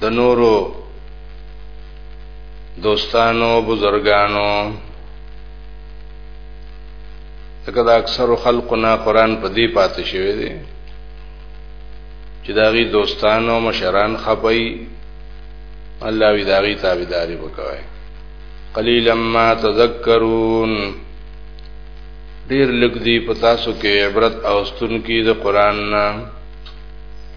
د نورو دوستانو بزرګانو لکه دا اکثر خلقنا قران په دې پاتې شوی دی چې داغي دوستانو مشران خپي الله وی داغي تابعداري وکوي قليلا ما تذكرون ډیر لګ دی پتا سو کې عبرت او ستون کې د قران نه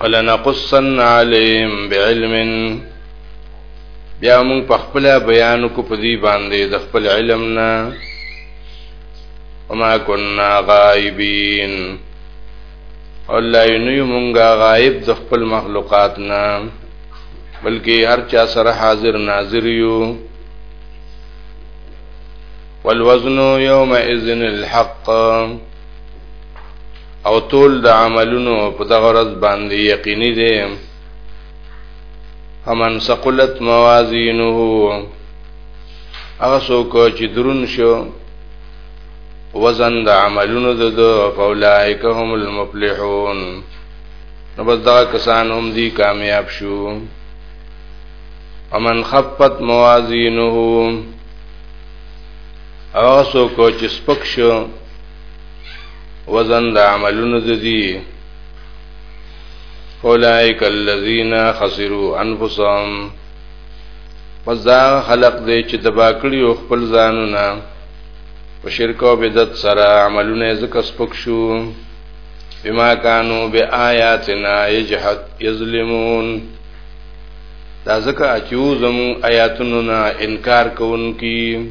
فلنقصن عليهم بعلم بیا موږ په خپل بیان کو په دې باندې د خپل علم نه وما كنا غائبين الله ینو مونږه غائب د خپل مخلوقات نه بلکې هر چا سره حاضر ناظر یو والوزن يومئذ الحق او تول د عملونو په دغه ورځ باندې یقیني دی فمن ثقلت موازینه هغه څوک چې درون شو وزن د عملونو د دو فاولائک هم المفلحون نو بس دا کسان هم دي کامیاب شو ومن خفت موازینه هغه څوک چې سپک شو وزن د عملونو د دي اولائک الذین خسروا انفسهم پس دا خلق دی چې تبا کړی او خپل ځانونه په شرک او بدعت سره عملونه زکه سپک شو بما كانوا بآياتنا يجحد يظلمون دا زکه اچو زمو آیاتونو نه انکار کوونکی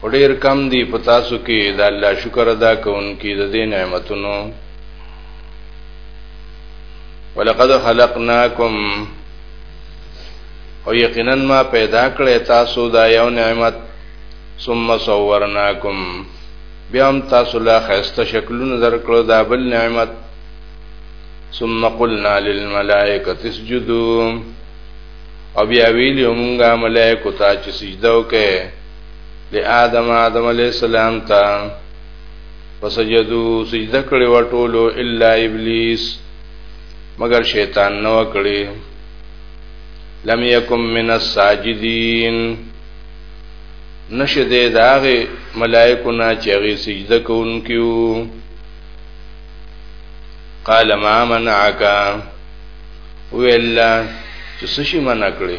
خو ډېر کم دي په تاسو کې د الله شکر ادا کوونکي د دې نعمتونو ولقد خلقناکم او یقینا ما پیدا کړی تاسو دا یو نعمت ثم صورناکم بیا هم تاسو لا خسته شکلونه درکړو دا بل نعمت ثم قلنا للملائکه اسجدوا او بیا ویلو مونږه ملائکه ته چې سجده وکړي لآدم آدم علیہ السلام تا فسجدو سجده کړي وټولو الا ابلیس مگر شیطان نو کړي لم یکم من الساجدین نشه دې داغه ملائکو نه چغي سجده کوونکیو قال ما منعک ویلا چې سشي منع کړي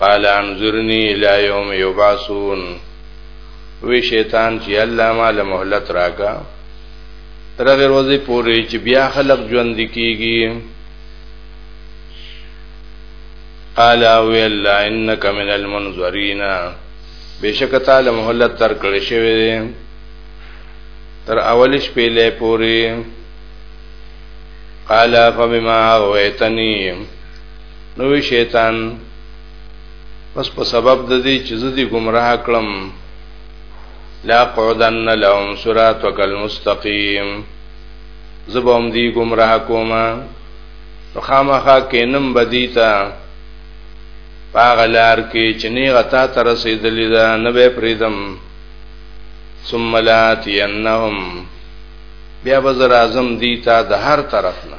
قال انظرني الى يوم يبعثون وی شیطان چې الله ما له مهلت راکا تر غیر وځي پوری چې بیا خلق ژوند کیږي قال او الله انك من المنذرين بشک تعالی مهلت تر کړی شوی دی تر اولیش پیلې پوری قال فبما اویتنی نو وی شیطان پس په سبب د دې چې زه دې گمراه کړم لا قعدن لهم صراطك المستقيم زبوم دې گمراه کوما نو خامخا کینم بدیتا پاغلار کې چې نه غتا تر رسیدلې ده نه به پریدم ثم لاتینهم بیا بزر اعظم دیتا د هر طرف نه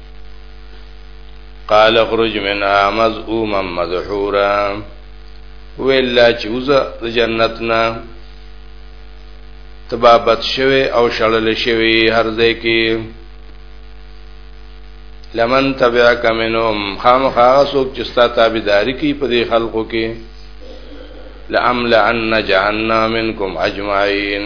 قال اخرج منها مذءوما مدحورا ویلا چې وزه د جنت نه تبابت شوه او شړل شوی هر ځای کې لمن تبعک منهم خامخا سوک چې ستا تابعداري کوي په دې خلقو کې لاملأن جهنم منکم اجمعین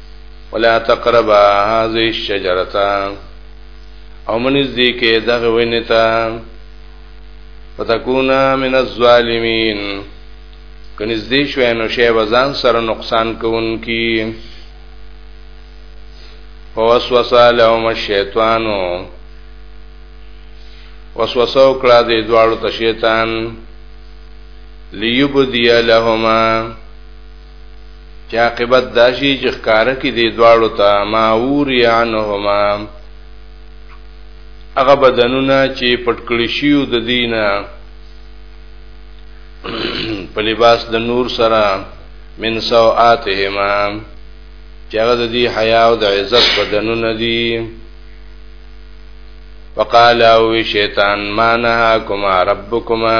ولا تقربا هذه الشجرة او مه نږدې کېږئ دغې ونې ته فتکونا من الظالمین که نږدې شوئ نو شی به ځان سره نقصان کوونکي فوسوس لهم الشیطان وسوسه وکړه دې دواړو ته شیطان لیبدی لهما چې عاقبت دا شي چې ښکاره کې دې دواړو ته ما اوریانهما هغه بدنونه چې پټکړی شیو د دینه په لباس د نور سره من سوآتهما چې هغه د دې حیا او د عزت بدنونه دي وقال او شیطان ما نهاکما ربکما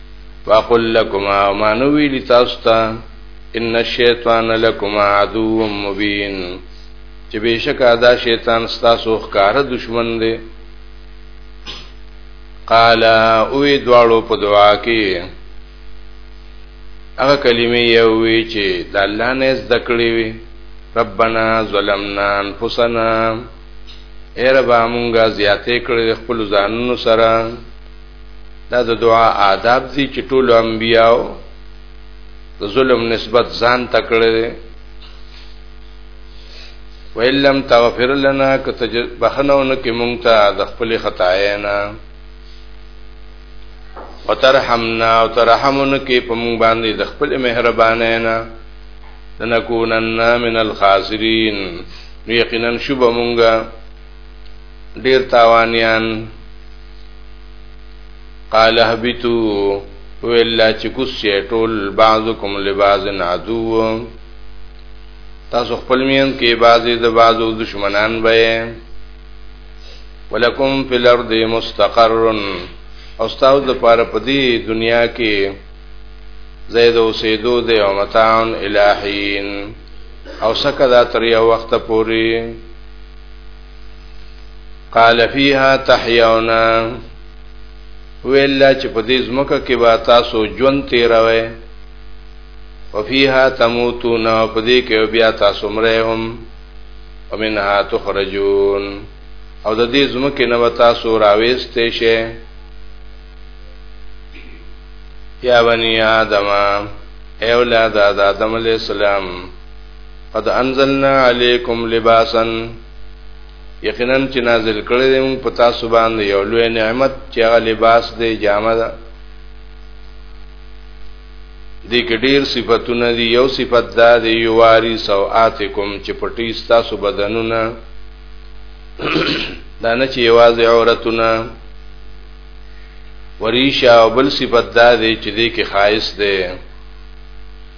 واقول لكما وما نوي لتاستا ان الشیطان لكما عدو مبين چې بشکا دا شیطان ستاسو ښکار دشمن دی قال اوی دوالو په دعا کې هغه کلمې یوې چې د الله نه زده کړې وي ربنا ظلمنا انفسنا اے رب مونږه زیاتې کړې خپل ځانونو سره دا د دعا آداب دي چې ټول انبیاو د ظلم نسبت ځان تکړه دي ویلم تغفر لنا که بخنونه کې مونږ ته د خپل خطاینا وترحمنا وترحمنا کې په مونږ باندې د خپل مهربانه نه لنکونن من الخاسرین یقینا شوب مونږه ډیر تاوانیان قال اهبتو ویلا چې کوسه ټول بعضکم لبعض عدو تاسو خپل مین کې بعضی د بعضو دشمنان به ولکم فی الارض مستقر او تاسو د پاره په دې دنیا کې زید اوسېدو د او متان الہین او سکه دا تر یو وخت پوري قال فيها تحيون ویلا چې په دې ځمکه کې به تاسو ژوند تیروي وفيها تموتون په دې کې بیا تاسو مړې هم ومنها تخرجون او د دې ځمکې نه به تاسو راويستې شئ یا بنی آدم اولاد آدم علیہ السلام قد انزلنا علیکم لباسا یقینا چې نازل کړی دی موږ په تاسو باندې یو لوی نعمت چې هغه لباس دی جامه ده دې کې ډېر صفاتونه دي یو صفت دا دی یواری سوآتکم چې پټی تاسو بدنونه دا نه چې یوازې عورتونه وریشا او بل صفت دا دی چې دې کې خایس دی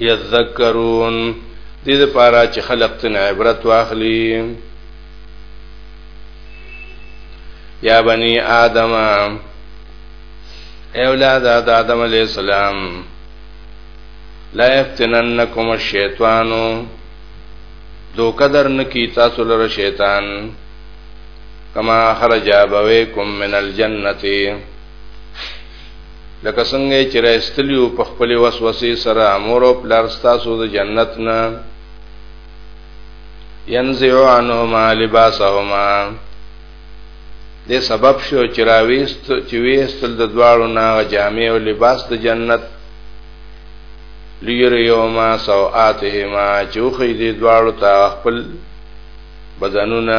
یذکرون دې لپاره چې خلق تن عبرت واخلي یا بنی آدم اولاد آدم علیہ السلام لا یفتننکم الشیطان دو قدر نکی تاسو لره شیطان کما خرج ابویکم من الجنتی لکه څنګه چې راستلیو په خپل وسوسه سره امر او پلار تاسو د جنت نه ينزع عنهما لباسهما د سبب شو چې راويست چې ويستل د دواړو نه جامع او لباس د جنت ليريوما سوآتهما چې خو دې دواړو ته خپل بدنونه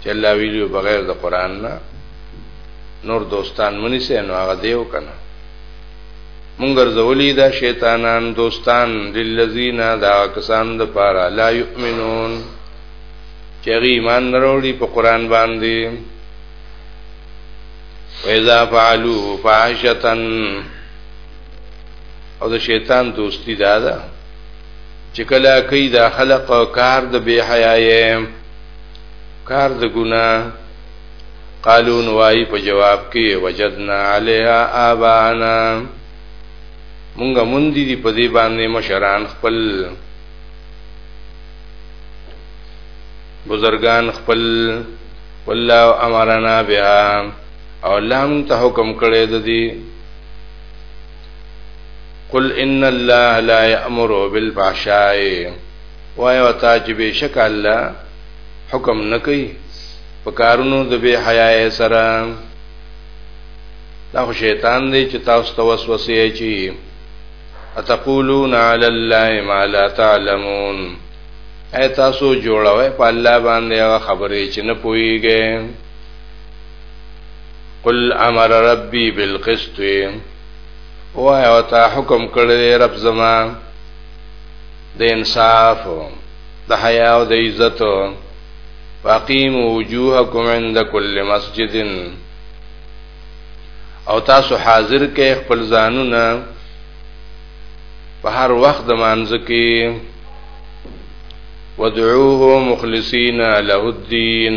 چې الله ویلو بغیر د قران نه نور دوستان منی سه نو هغه دیو کنه مونږ ګرځولې دا شیطانان دوستان للذین دا کسان د پاره لا یؤمنون چې ایمان نروړي په قران باندې وإذا فعلوا فاحشة او د شیطان دوستی دا ده چې کله کوي دا خلق کار د بے حیاي کار د ګنا قالون وای په جواب کې وجدنا علیا آبانا مونږه مونږ دي په دې باندې مشران خپل بزرگان خپل والله امرنا بها او لام ته حکم کړی د دې قل ان الله لا يأمر بالفحشاء وای او تا چې بشک الله حکم نکي په کارونو د بے حیاي سره دا خو شیطان دی چې تاسو ته وسوسه اچي اتقولون علی الله ما لا تعلمون اي تاسو جوړوي په الله باندې هغه خبرې چې نه پويږئ قل امر ربي بالقسط وای او تا حکم کړی رب زما د انصاف د حیا او د عزت واقیم وجوهکم عند كل مسجد او تاسو حاضر کې خپل ځانونه په هر وخت د مانځ کې ودعوه مخلصین له الدين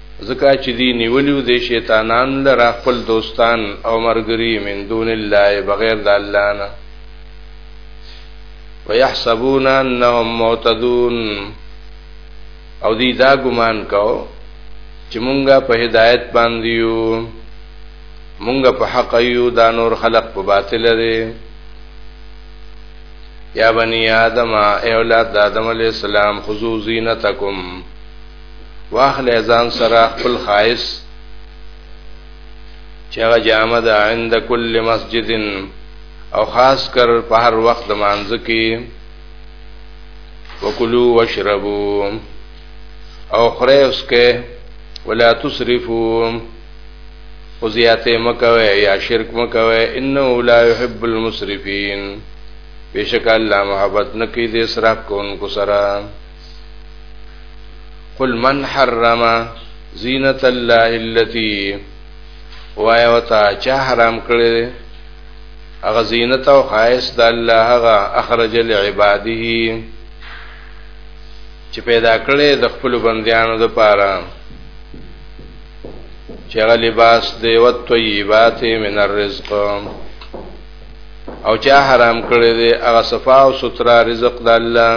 ځکه چې دی نیولیو دی شیطانان لره خپل دوستان او مرګری من دون الله بغیر د الله نه ويحسبون انهم معتدون او دی دا ګمان کو چې مونږه په هدایت باندې یو مونږه په حق یو دا نور خلق په باطل لري یا بنی آدم اولاد آدم علیہ السلام خذو زینتکم واخلې ځان سره خپل خایس چې هغه جامه ده عند کل مسجد او خاص کر په هر وخت د مانځ کې وکلو واشربو او خره اوس کې ولا تسرفو او زیاته مکوي یا شرک مکوي انه لا يحب المسرفين بشک الله محبت نکي دې اسراف کوونکو سره قل من حرم زینت الله التي وای وتا چا حرام کړی هغه زینت او خاص د الله هغه اخرج لعباده چې پیدا کړی د خپل بندیانو د پاره چې هغه لباس دی او طیبات من الرزق او چا حرام کړی دی هغه صفا او سترا رزق د الله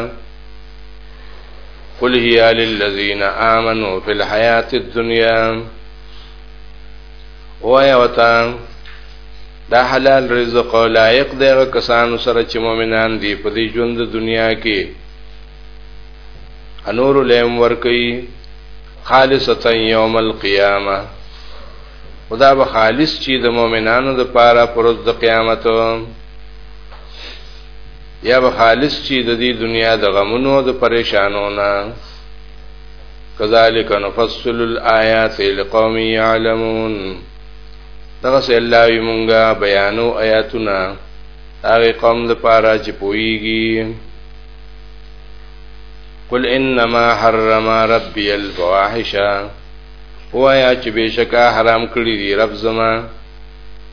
قل هي للذین آمنوا فی الحیات الدنیا وایا وتا دا حلال رزق لایق دی کسانو سره چې مؤمنان دي په دې ژوند د دنیا کې انور لهم ورکی خالصتا یوم القیامه خدا به خالص چی د مؤمنانو د پاره پرز د قیامت یا به خالص چی د دې دنیا د غمونو او د پریشانو نه کذالک نفصل الآیات لقوم یعلمون دغه سه الله وی مونږه بیانو آیاتونه هغه قوم د پاره چې پويږي قل انما حرم ربي الفواحش هو یا چې بشکا حرام کړی دی رب زمان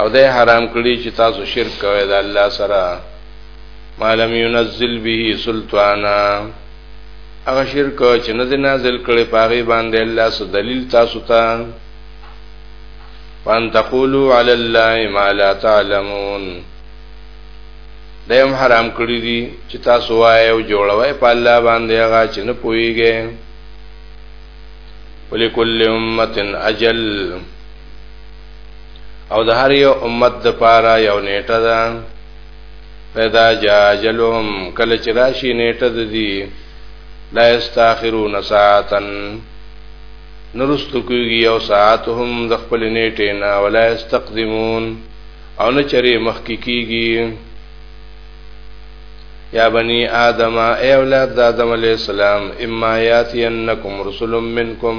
او ده حرام کړی چې تاسو شرک کوئ د الله سره مالم ينزل به سلطانا هغه شرک چې نه نازل کړي پاغي باندې الله سو دلیل تاسو ته وان تقولوا علی الله ما لا تعلمون دیم حرام کړی دي چې تاسو وای او جوړوي په الله باندې هغه چې نه پويږي ولکل امه اجل او د هر یو امت د پاره یو نیټه ده پیدا جاجلهم کله چې راشي نیټه د دې لا استاخرون ساعتن نرست کوي یو ساعت هم د خپل نیټه نه ولا استقدمون او نه چری مخ کیږي یا بنی آدم ای اولاد د آدم علی السلام اما یاتینکم رسول منکم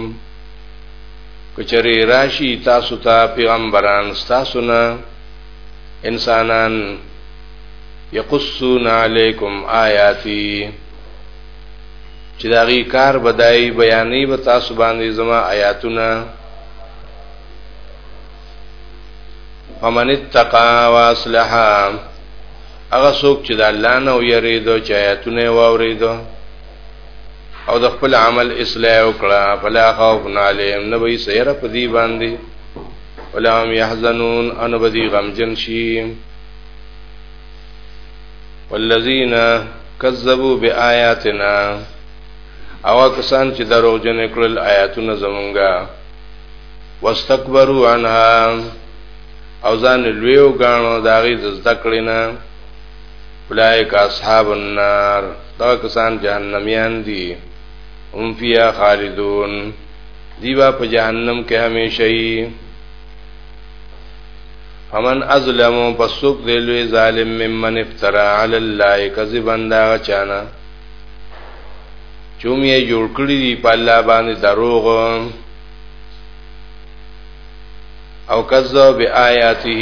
کچری راشی تاسو ته پیغمبران تاسو نه انسانان یقصون علیکم آیاتی چې داغي کار بدای بیانې به تاسو باندې زما آیاتونه فمن اتقا واصلح هغه څوک چې د الله نه ویریدو چې آیاتونه واوریدو او د خپل عمل اصلاح وکړه فلا خوف علیهم نو وی سیر په دی باندې ولا هم يحزنون ان بدی غمجن شي والذین کذبوا بآیاتنا او کسان چې درو جن کړل آیاتونه زمونږه واستكبروا عنها او ځان لویو غاڼو داغي د ذکرینه اولئک اصحاب النار دا کسان جهنميان دي هم فيها خالدون دیوا په جهنم کې همیشه یي فمن ازلم پسوک دی لوی ظالم ممن افترا علی الله کذبا دا چانا چوم یې جوړ کړی دی په الله باندې دروغ او کذب بیااته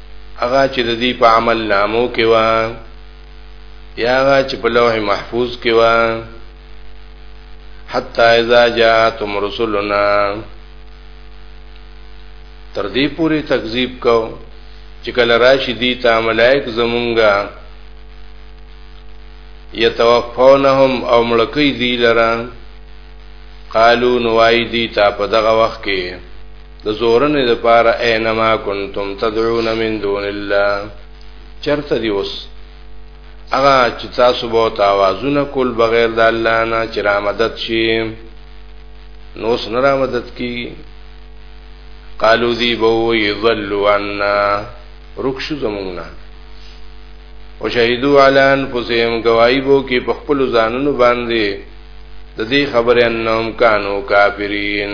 هغه چې د دې په عمل نامو کې و یا هغه چې په لوح محفوظ کې و حتا اذا جاءتم رسلنا تر دې پوري تکذیب کو چې کله راشي دي تا ملائک زمونږه یتوفونهم او ملکی دی لرا قالو نوائی دی تا په دغه وخت کې د زورنې د پاره اينما کنتم تدعون من دون الله چرته دی اوس هغه چې تاسو به تاوازونه کول بغیر د الله نه چې را مدد شي نو اوس نه را مدد کی قالو دی بو یضلوا عنا رکشو زمونږه او شهیدو علی انفسهم گواہی بو کې په خپل ځانونو باندې د دې خبره انهم کانو کافرین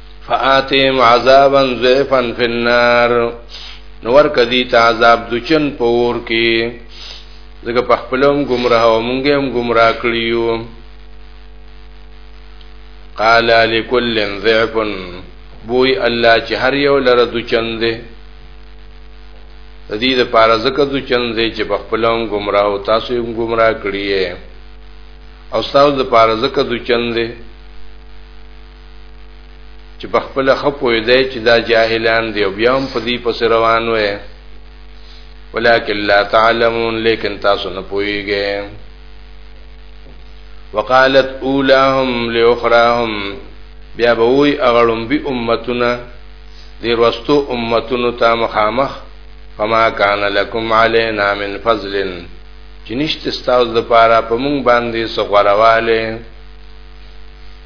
فآتهم عذابا ضعفا فی النار نور کدی ته عذاب دچن پور کې دغه په خپلوم گمراه او مونږه هم گمراه کړیو قال لكل ضعف بوئی الله چې هر یو لره دچن دی د دې لپاره زکه د چن دې چې په خپلوم گمراه او تاسو یې گمراه کړی او تاسو د لپاره زکه د چن دې چې په خپل خپو دی چې دا جاهلان دی او بیا هم په دې پس روان وې ولکن لا تعلمون لیکن تاسو نه پوهیږئ وقالت اولاهم لاخراهم بیا به وی اغړم به امتنا دیر وستو امتونو تا مخامخ فما کان لکم علینا من فضل چې نشته ستاسو د پاره په مونږ باندې سغورواله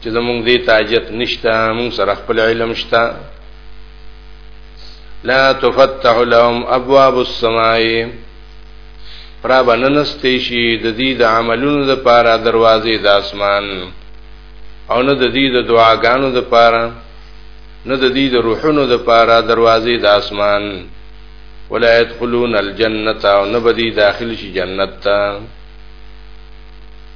چې زمونږ دې تاجت نشته مونږ سره خپل علم شته لا تفتح لهم ابواب السماء را بننستې شي د دې د عملونو لپاره دروازې د اسمان او نه د دې د دعاګانو لپاره نه د دې د روحونو لپاره دروازې د اسمان ولا يدخلون الجنه او نه بدی داخل شي جنت ته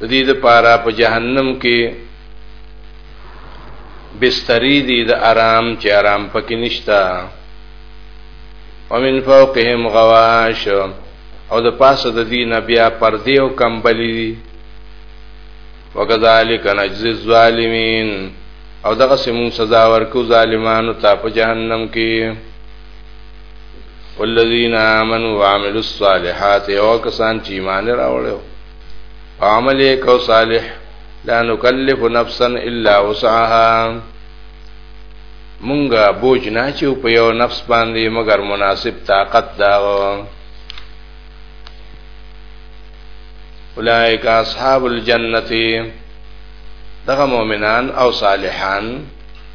د دې لپاره په جهنم کې بستری دي د آرام چې آرام پکې نشتا ومن فوقهم غواش او د پاسه د دین بیا پردې او کمبلې دي وکذالک نجزی الظالمین او دغه سمون سزا ورکو ظالمانو ته په جهنم کې والذین آمنوا وعملوا الصالحات او کسان چې ایمان راوړل عمل یې کو صالح لا نکلف نفسا الا وسعها مونږه بوج نه چې په یو نفس باندې مگر مناسب طاقت دا اولائک اصحاب الجنه دغه مؤمنان او صالحان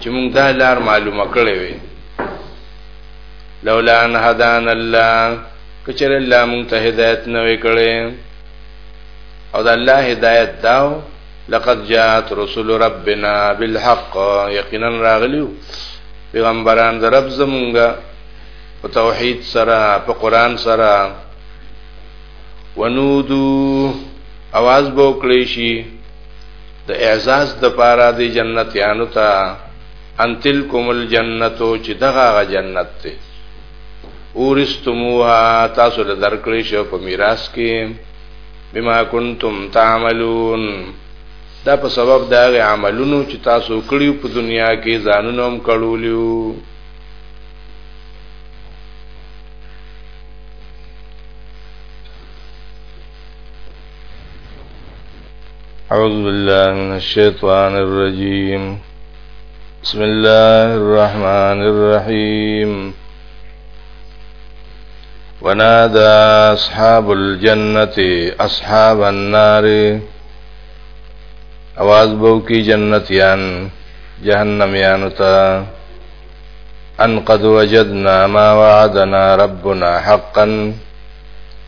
چې موږ دا لار معلومه کړې وي لولا ان هدان الله کچر الله مونږ ته هدایت نه وکړي او د الله هدایت داو لقد جاءت رسول ربنا بالحق یقینا راغلیو پیغمبران د رب زمونږه په توحید سره په قران سره ونودو आवाज بوکلی شي د اعزاز د پاره دی جنتیانو ته ان تلکم الجنتو چې دغه جنت ته اورستموها تاسو له درکړې شو په میراث کې بما کنتم تعملون دا په سبب دا غي عملونو چې تاسو کړیو په دنیا کې ځانونو هم کړولیو اعوذ بالله من الشیطان الرجیم بسم الله الرحمن الرحيم ونادى أصحاب الجنة أصحاب النار आवाज بو کی جنتیان جهنميان تا ان قد وجدنا ما وعدنا ربنا حقا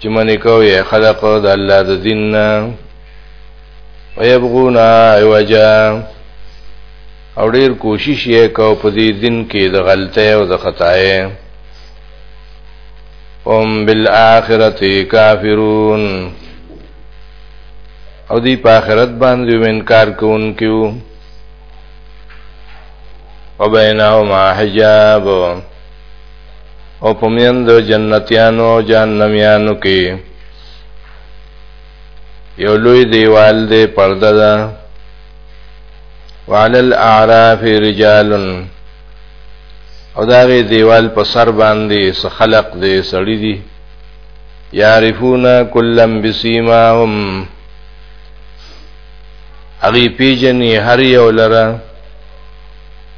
چې منې کوي خلق د الله د دین نه ويبغون عوجا او ډیر کوشش یې کو په دې دین کې د غلطۍ او د خطای هم بالآخرت کافرون او دی په آخرت باندې انکار کوونکیو وبینهما حجاب او په میند جنتیانو او جهنميانو کې یو لوی دیوال دی پرده ده وعلى الاعراف رجال او داغه دیوال په سر باندې خلق دی سړی دی یعرفون کلم بسیماهم اغي پیجنې هر یو لره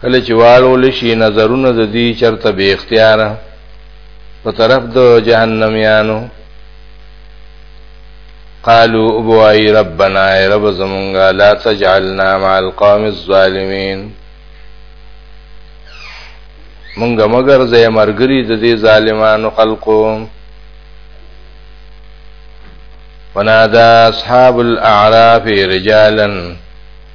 کله چې والو لشي نظرونه د دې چرته به اختیار په طرف د جهنم یانو قالو ابوای ربنا ای رب زمونږه لا تجعلنا مع القوم الظالمین مونږه مگر زې مرګري د دې ظالمانو خلقو ونادى اصحاب الاعراف رجالا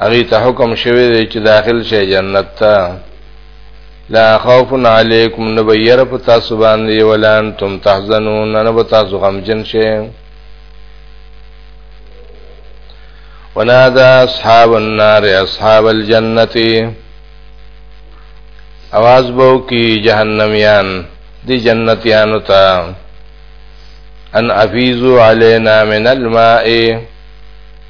هغه ته حکم شوی دی چې داخل شي جنت ته لا خوف علیکم نبیر په تاسو باندې ولا انتم تحزنون نه په تاسو غمجن شئ ونادى اصحاب النار اصحاب الجنه आवाज بو کی جهنميان دی جنتیانو ته ان افیزو علینا من الماء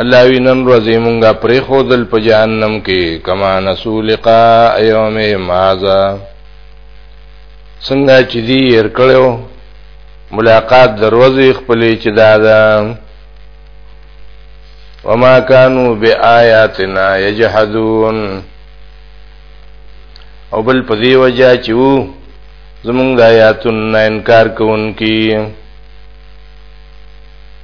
الله وی نن ورځې مونږه پرې خودل په جهنم کې کما نسو لقاء یوم مازا څنګه چې دی ير کړو ملاقات دروازې خپلې چې دادا وما كانوا بآياتنا يجحدون او بل په دی وجہ چې وو زمونږ د آیاتونو انکار کوونکي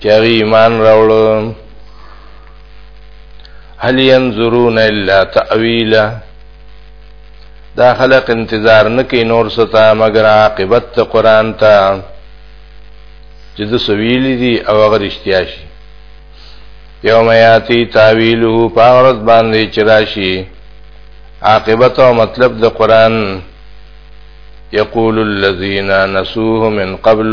چې هغه ایمان راوړ هل ينظرون الا تاويلا دا خلق انتظار نکي نور ستا مگر عاقبت ته قران ته چې د سویل دي او هغه رښتیا شي یوم یاتی تاویله پاورز باندې چراشی عاقبت او مطلب د قران یقول الذين نسوه من قبل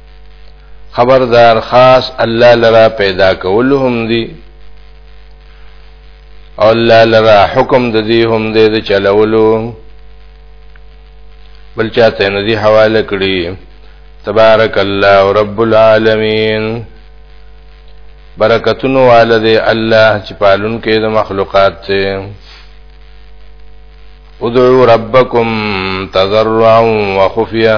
خبردار خاص الله لرا پیدا کول هم دی او الله لرا حکم د دې هم دی د چلولو بل چاته نه دی حواله کړی تبارک الله رب العالمین برکتونو والده الله چې پالون کې د مخلوقات ته ادعوا ربکم تضرعا وخفیا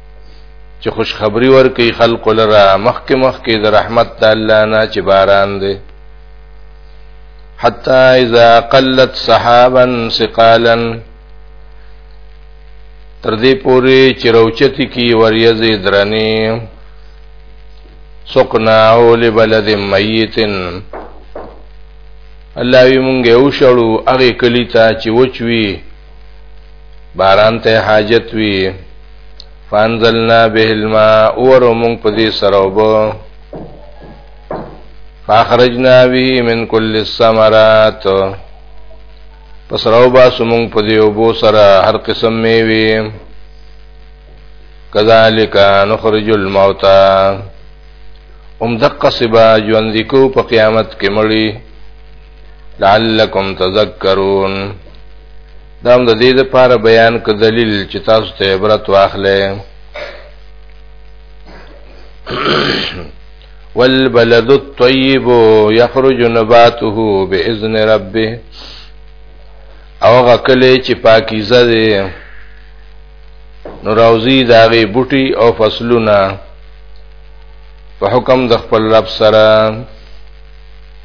چې خوشخبری ورکي خلق لرا مخکې مخکې د رحمت د الله نه چې باران دی حتا اذا قلت سحابا ثقالا تر دې پوري چې روچتی کی وریځې درنې سقناه لبلد میت الله وی مونږه وشړو هغه کلی ته چې وچوي باران ته حاجت وی فانزلنا به الماء اور مون په دې سره وبو فاخرجنا به من كل الثمرات پس راو با سمون په دې وبو سره هر قسم میوي کذالک نخرج الموتى ام دقه سبا ژوند کو په قیامت کې مړی لعلکم تذکرون دا هم د دې لپاره بیان ک دلیل چې تاسو ته عبرت واخلئ والبلد الطيب يخرج نباته باذن ربه او غکلې چې پاکیزه دي نو راوزی داغه بوټي او فصلونه په حکم د خپل رب سره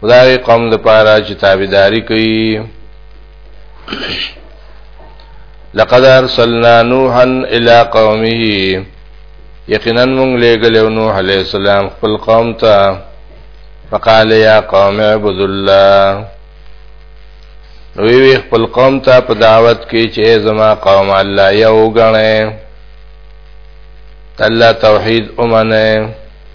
خدای قوم لپاره چې تابعداري کوي لقد ارسلنا نوحا الى قومه یقینا موږ لګلو نوح علیہ السلام خپل قوم ته فقال یا قوم اعبدوا الله نو وی خپل قوم ته په دعوت کې چې زما قوم الله یو غنه الله توحید اومنه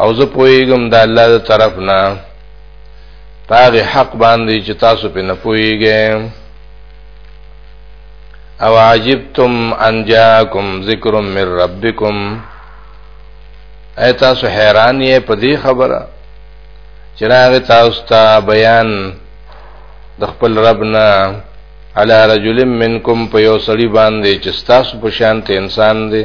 او زه پوهیږم د الله د طرف نه پاغه حق باندې چې تاسو په نه پوهیږئ او عجبتم ان جاءکم ذکر من ربکم اي تاسو حیران یې په دې خبره چې راغی تاسو ته بیان د خپل رب نه علی رجل منکم په یو سړي باندې چې تاسو په شان ته انسان دی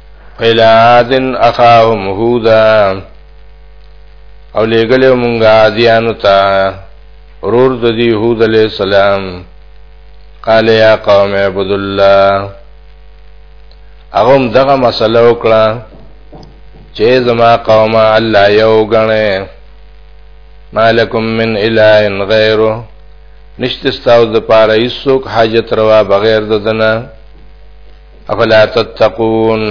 الى عاد اخاهم هودا او لګل مونږه عادیانو ته رور د دی هود علی السلام قال یا قوم عبد الله اغم دغه مسله وکړه چې زما قوم الله یو غنه مالکم من اله غیره نشته ستاسو د پاره هیڅوک حاجت روا بغیر د دنه افلا تتقون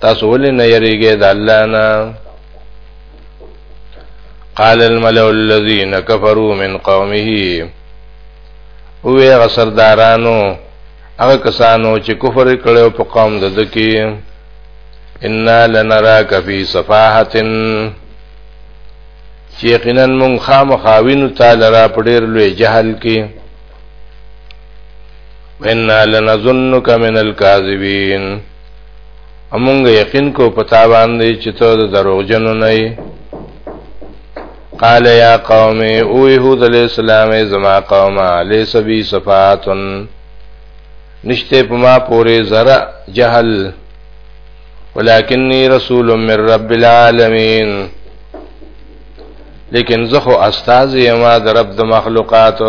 تاسو ولې نه یریږئ د الله نه قال الملأ الذين كفروا من قومه او هغه سردارانو هغه کسانو چې کفر کړو په قوم د دکی ان لنراک فی صفاحه یقینا مون خامخاوینو تعالی را پډیر لوی جهل کې وإنا لنظنك من الكاذبين امونږ یقین کو پتا باندې چې ته د دروغجنو نه یې قال یا قوم او یهود علی السلام زما قوم علی سبی صفاتن نشته پما پورې زرا جهل ولکنی رسول من رب العالمین لیکن زخو استاذ یما د رب د مخلوقاتو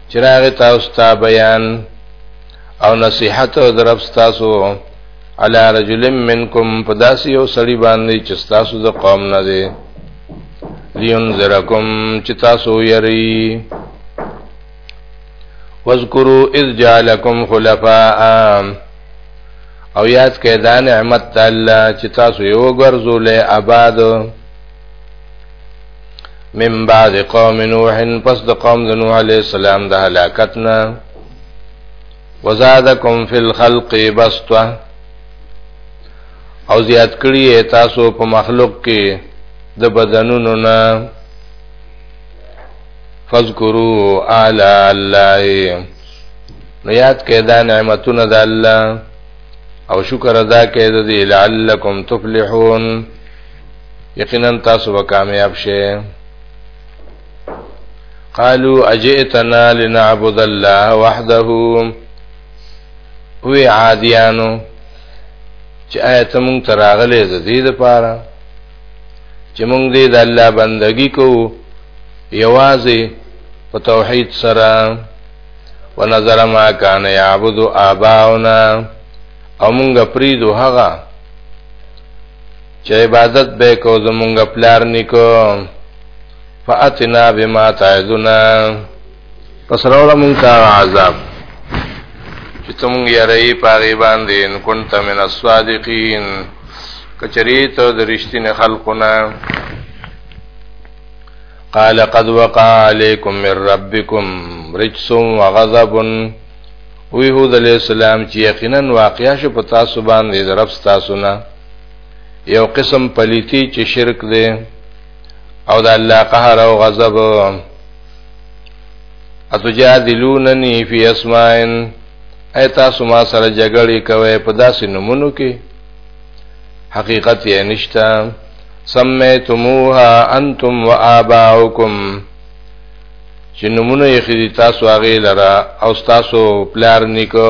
چراغ تاسو ته بیان او نصيحت او درب تاسو علی رجل منکم پداسی یو سړی باندې چې تاسو د قوم نه دی لینذرکم چې تاسو یری واذکروا اذ جعلکم خلفاء او یاد کړئ دا نعمت الله چې تاسو یو ګرځولې آباد من بعد قوم نوح پس د قوم د نوح علیہ السلام د هلاکتنا وزادکم فی الخلق بسطه او زیات کړی تاسو په مخلوق کې د بدنونو نه فذکروا اعلی الله نو یاد کې دا نعمتونه د الله او شکر ادا کې د دې لعلکم تفلحون یقینا تاسو به کامیاب شئ قالوا اجئتنا لنعبد الله وحده وی عادیانو چې آیت مونږ تراغلې د دې لپاره چې مونږ دې د الله بندگی کوو یوازې په توحید سره ونظر ما کان یعبد آباؤنا او مونږ پریدو هغه چې عبادت به کو زمونږ پلار نیکو فاتنا بما تعذنا پس راوړه مونږ ته عذاب چې څنګه یې رہی پاغي باندې ان كنت من الصادقین کچری ته د رښتینه خلقونه قال قد وقع عليكم من ربكم رجس وغضب وی هود علیہ السلام چې یقینا واقعیا شو په تاسو باندې د رب تاسو نه یو قسم پلیتی چې شرک دی او د الله قهر او غضب اتجادلوننی فی اسماءن ای تاسو ما سره جګړې کوي په داسې نمونو کې حقیقت یې نشته سمیتموها انتم و آباؤکم چې نمونه یې خېدي تاسو هغه لره او تاسو پلار نیکو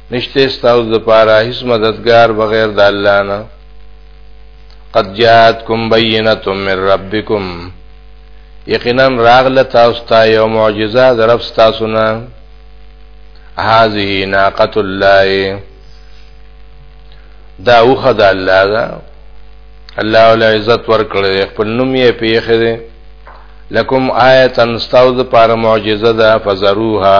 نشته ستاسو د پاره هیڅ مددگار بغیر د الله نه قد جاءتكم بینه من ربکم یقینا راغله تاسو ته یو معجزه د رب تاسو نه هذه ناقه الله دا اوخه د الله دا الله ول عزت ورکړي خپل نوم یې پیخه دي لکم آیتن استاو د پاره معجزه ده فزروها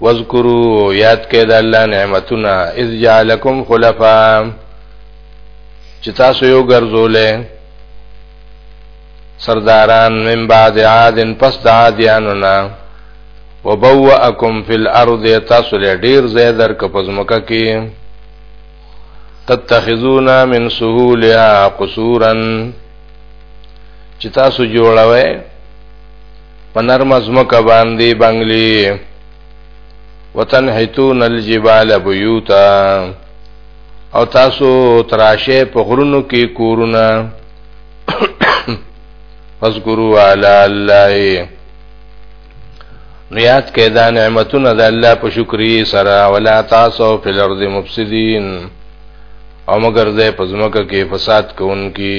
واذکروا یاد کړئ د الله نعمتونه اذ جعلکم خلفا چې تاسو یو ګرځولې سرداران من بعد عاد پس د عادیانو نه وبوأکم فی الارض تاسو له ډیر ځای درک پزمکه کې تتخذون من سهولها قصورا چې تاسو جوړوي په نرمه ځمکه باندې بنګلې وتنحتون الجبال بیوتا او تاسو تراشه په غرونو کې کورونه فذكروا على الله نیات کې دا نعمتونه د الله په شکرې سره ولا تاسو په الارض مفسدين او مگر زه پزماکه کې فساد کوونکی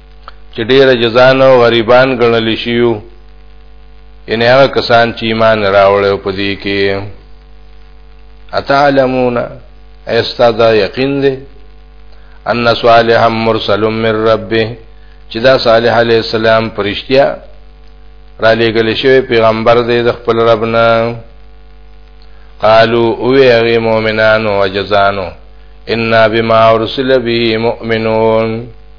چې ډېر جزان او غریبان ګڼل شيو ان هغه کسان چې ایمان راوړل او پدې کې اتعلمون استاد یقین دې ان صالحا مرسل من ربه چې دا صالح علی السلام پرشتیا را لېګل شوی پیغمبر دې د خپل رب نه قالو او هغه مؤمنانو وجزانو ان بما ارسل به مؤمنون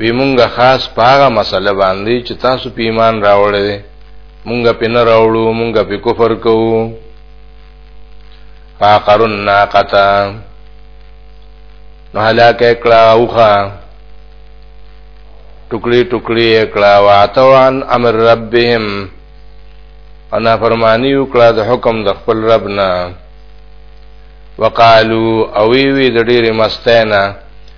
وی مونږه خاص پاغه مسله باندې چې تاسو په ایمان راوړې دي مونږه په نه راوړو مونږه په کفر کوو فاقرن ناقتا نو هلاک کړه اوخه ټوکړي ټوکړي کړه واتوان امر ربهم انا فرمانی وکړه د حکم د خپل رب نه وقالو او وی د ډیره مستانه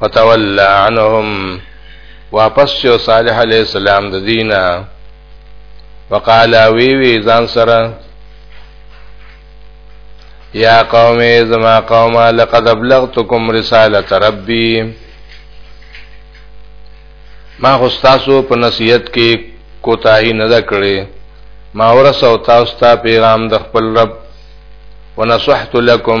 وتولى عنهم واپس شو صالح علیہ السلام د دینا وقالا وی وی ځان سره یا قوم زما قوم لقد ابلغتكم رساله ربي ما خو تاسو په نصیحت کې کوتاهی نه ده کړې ما ورسو تاسو ته پیغام د خپل رب ونصحت لكم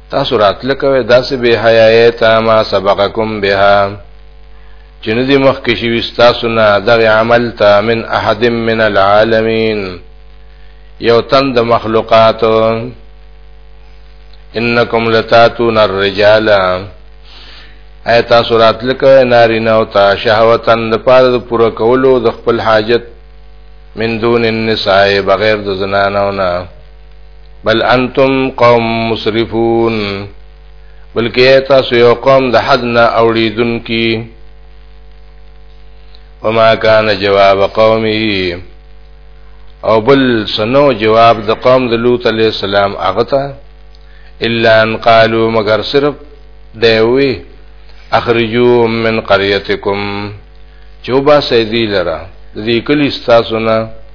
تاسو راتل کوي داسې به حیاي تا ما سبقکم بها چې ندي مخ کې شي تاسو نه دغه عمل ته من احد من العالمین یو تن د مخلوقات انکم لتاتون الرجال اي تاسو راتل کوي ناری نه او تا شهوتن د پاره د پوره کولو د خپل حاجت من دون النساء بغیر د زنانو نه بل انتم قوم مسرفون بلکې تاسو یو قوم د حد نه اوړیدونکي وما كان جواب قومه او بل سنو جواب د قوم د لوط علی السلام هغه ته الا ان قالوا مگر صرف دیوی اخرجوا من قريتكم چوبا سیدی لرا د دې کلی ستاسو نه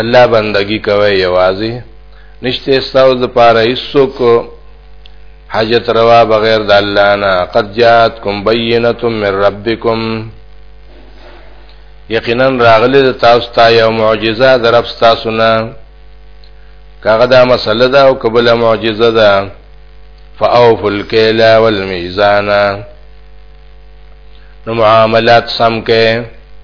الله بندگی کوي یوازې نشته ستاسو د پاره هیڅوک حاجت روا بغیر د الله نه قد جاتکم بینه من ربکم یقینا راغلی د تاسو ته یو معجزه درف تاسو نه کاغه دا مسله ده او قبل معجزه ده فاوف الکیل والمیزان نو معاملات سم کې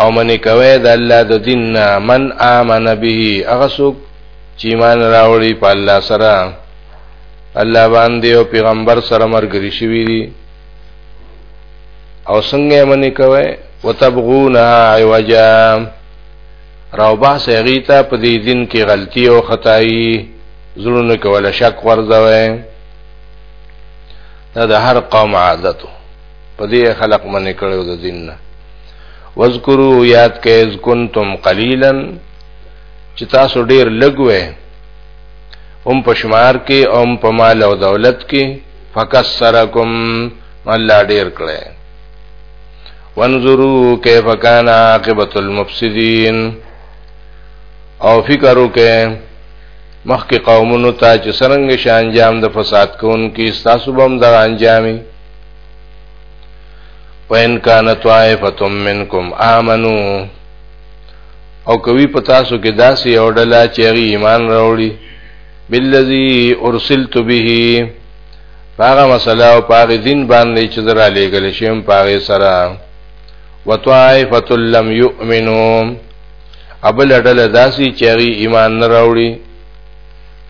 او منی کوي د الله د دین نه من امن به هغه څوک چې ایمان راوړي په الله سره الله باندې او پیغمبر سره مرګري شوی دي او څنګه منی کوي وتبغونها عوجا راو با سیغیتا په دې دین کې غلطي او خدای زړونه کوله شک ورځوي دا د هر قوم عادتو په دې خلق منې کړو د دین نه واذکرو یاد کئ اذ کنتم قلیلا چې تاسو ډیر لګوي هم په شمار کې او هم په مال او دولت کې فکسرکم الله ډیر کړي وانظروا کیف کان عاقبت المفسدين او فکر وکئ مخکې قومونو ته چې سرنګ شانجام د فساد کوونکې ستاسو بم د انجامي وان کان طائفه منکم امنو او کوي پتا سو کې داسې یو ډله چې هغه ایمان راوړي بالذي ارسلت به هغه مسله او هغه دین باندې چې درا لېګل شیم هغه سره وطائفه لم يؤمنو ابل ډله داسې چې هغه ایمان نه راوړي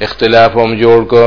اختلاف هم جوړ کو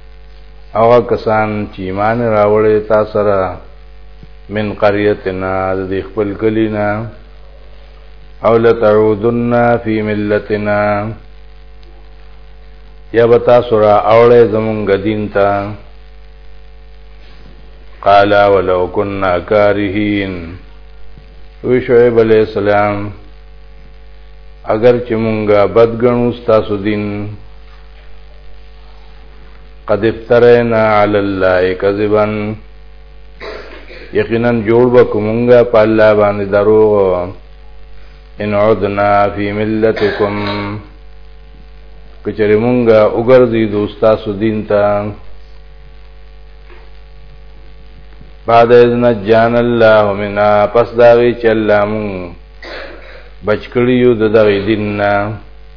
هغه کسان چې ایمان راوړې تا سره من قريتنا د دې خپل کلینا او لتعودن فی ملتنا یا بتا سورا اوړې زمونږ دین ته قال ولو كنا كارهين وی شعیب علیہ السلام اگر چې مونږه بدګنو ستاسو دین قد افترینا علی الله کذبا یقینا جوړ وکومږه په الله باندې دروغ ان عدنا فی ملتکم کچره مونږه وګرځي دوستا سو دین ته بعد از نجان الله منا پس داوی چې الله مون بچکړیو د دغې دین نه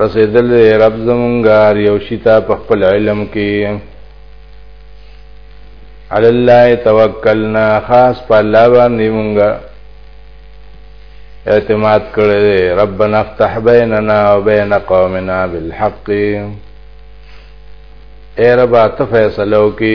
رسیدل دی رب زمونږه یو شتا په خپل علم کې علی الله توکلنا خاص په الله باندې مونږه اعتماد کړی دی ربنا افتح بیننا وبین قومنا بالحق اے رب ته فیصلو کې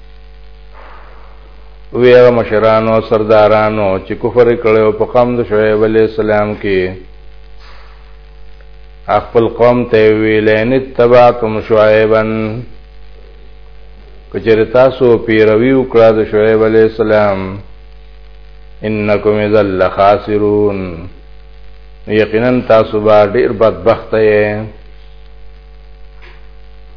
وی هغه مشرانو سردارانو چې کفر کړو په قوم د شعیب علی السلام کې خپل قوم ته ویل ان تبعتم شعیبا کچره تاسو پیروي وکړه د شعیب علی السلام انکم اذا لخاسرون یقینا تاسو به ډیر بدبخت یې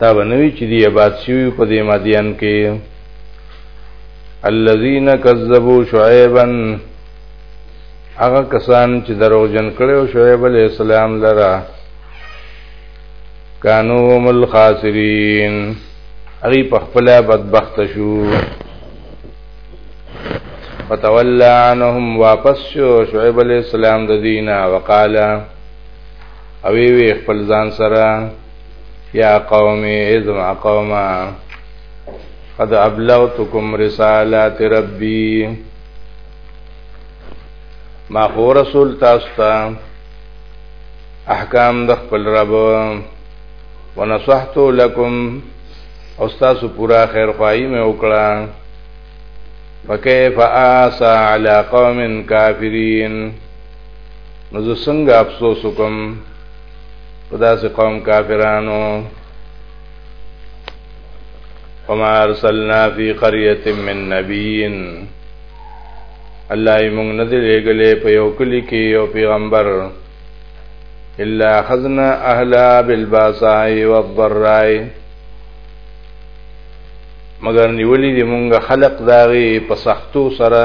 دا به نوی چې دی آباد شوی په دې مادیان کې الذين كذبوا شعيبا هغه کسان چې دروغجن کړو شعیب علی السلام لره کانو هم الخاسرین هغه په خپل بدبخت شو فتولى عنهم واپس شو شعیب علی السلام د دینه وقاله او وی خپل ځان سره یا قومی ازما قوما قد ابلغتکم رسالات ربی ما خو رسول تاسو ته احکام د خپل رب ونصحت لكم او تاسو پورا خیر خوایي مې وکړه فكيف آسى على قوم كافرين نو زه څنګه افسوس وکم په داسې قوم کافرانو وما ارسلنا فی قریه من نبیین الله یې موږ نه دی لېږلی په یو کلي کې یو پیغمبر الا خزنا اهلا بالباساء والضراء مگر نیولې دې مونږه خلق داغي په سختو سره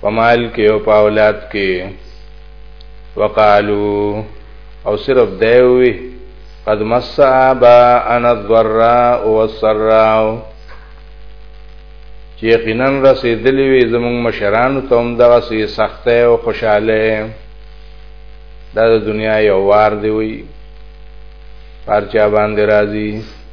په مال کې او په اولاد کې وقالو او صرف دی وی قد مس آباءنا الضراء والسراء چې یقینا رسیدلی وي زموږ مشرانو ته هم دغه سي سخته او خوشاله دا د دنیا یو وار دی وي پرچا باندې راځي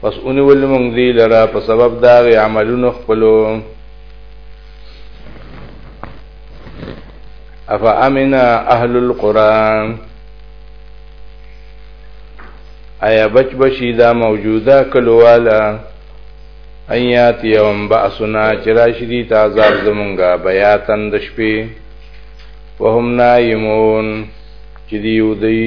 پس اونې ول مونږ دی لرا په سبب دا غي عملونو خپلو افا امنا اهل القران ایا بچ بشی دا موجوده کلوالا ایات یوم باسنا چراشدی تعذاب زمونږه بیاتن د شپې وهم نایمون چې دیو دی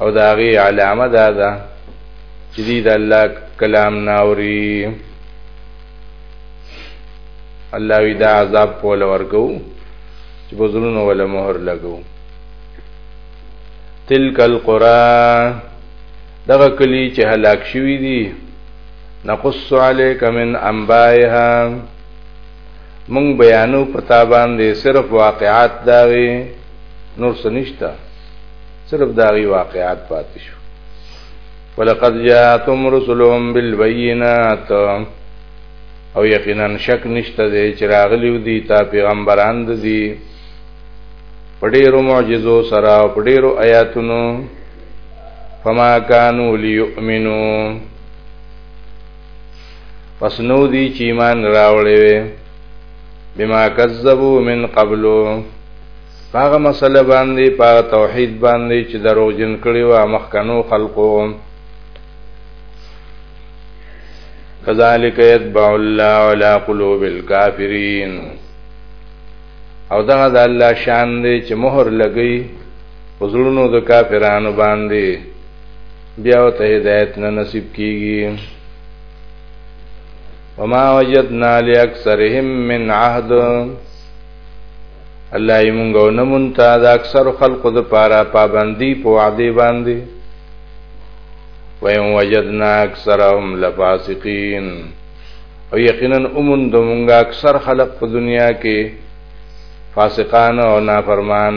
او دا غي علامه دا ده چې دی د الله کلام ناوري الله وی دا عذاب پول ورکو چې بزرونو ولا مهر لګو تلک القرآن دغه کلی چې هلاک شوی دی نقص علیک من انبائها مونږ بیانو پتا باندې صرف واقعات داوي نور سنشتہ صرف داغي واقعات پاتې شو ولقد جاءتم رسلهم بالبينات او یقینا شک نشته دی چې راغلی دی تا پیغمبران دی په ډیرو معجزو سره او په ډیرو آیاتونو فما كانوا ليؤمنوا پس نو دی چې ایمان راوړې بما کذبوا من قبلو په هغه مسله باندې په هغه توحید باندې چې دروغجن کړي و مخکنو خلقو کذالک یتبع الله علی قلوب الکافرین او دا د الله شان دی چې مہر لګی وزړونو د کافرانو باندې بیا ته هدایت نه نصیب کیږي وما وجدنا لاکثرهم من عهد الله یې مونږ او نه مونږ ته د اکثر خلقو د پاره پابندي په وعده باندې وَإِن وَجَدْنَا أَكْثَرَهُمْ لَفَاسِقِينَ او یقینا اومن د مونږ اکثر خلق په دنیا کې فاسقان او نافرمان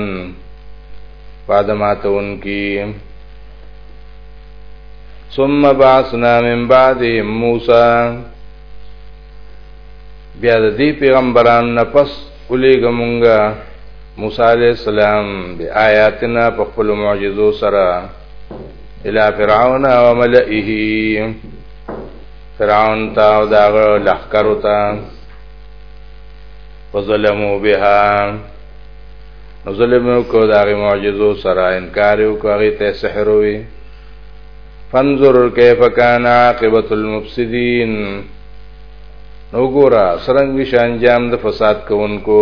پادماتون کی ثم بعثنا من بعد موسی بیا د دې پیغمبرانو نه پس ولېږه مونږه موسی علیه السلام د آیاتنا په خپل معجزو سره الى فرعون و ملئه فرعون تا او داغه لخکر تا وظلمو بها ظلم کو داغه معجزو سره انکار وکړي ته سحر وي فانظر كيف كان عاقبه المفسدين نو ګورا سرنګ وش انجام د فساد کوونکو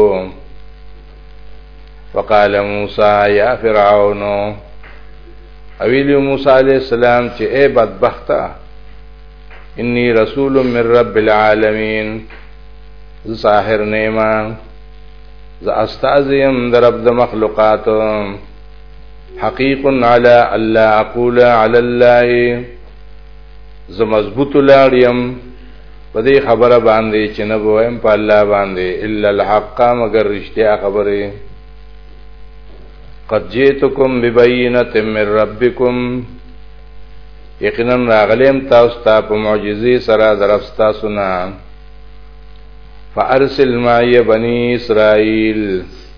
وقال موسی یا فرعون اویل موسی علی السلام چې اے بدبختا انی رسول من رب العالمین ز ساحر نیما ز استاذ یم در رب د مخلوقاتو حقیق علی الله اقول علی الله زه مضبوط لاړیم په دې خبره باندې چې نه بویم په الله باندې الا الحق مگر رښتیا خبره قد جئتکم ببینه من ربکم یقینا راغلم تاسو ته په معجزې سره درفستا سنا فارسل معي بني اسرائيل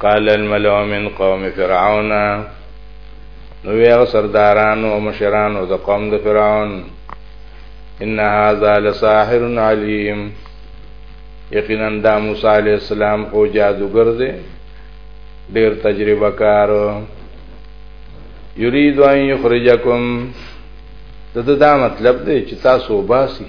قال الملأ من قوم فرعون نو یو سردارانو او مشرانو د قوم د فرعون ان هاذا لساحر علیم یقینا دا موسی علی السلام او جادوګر دی ډیر تجربه کار یرید ان یخرجکم دا, دا مطلب دی چې تاسو باسي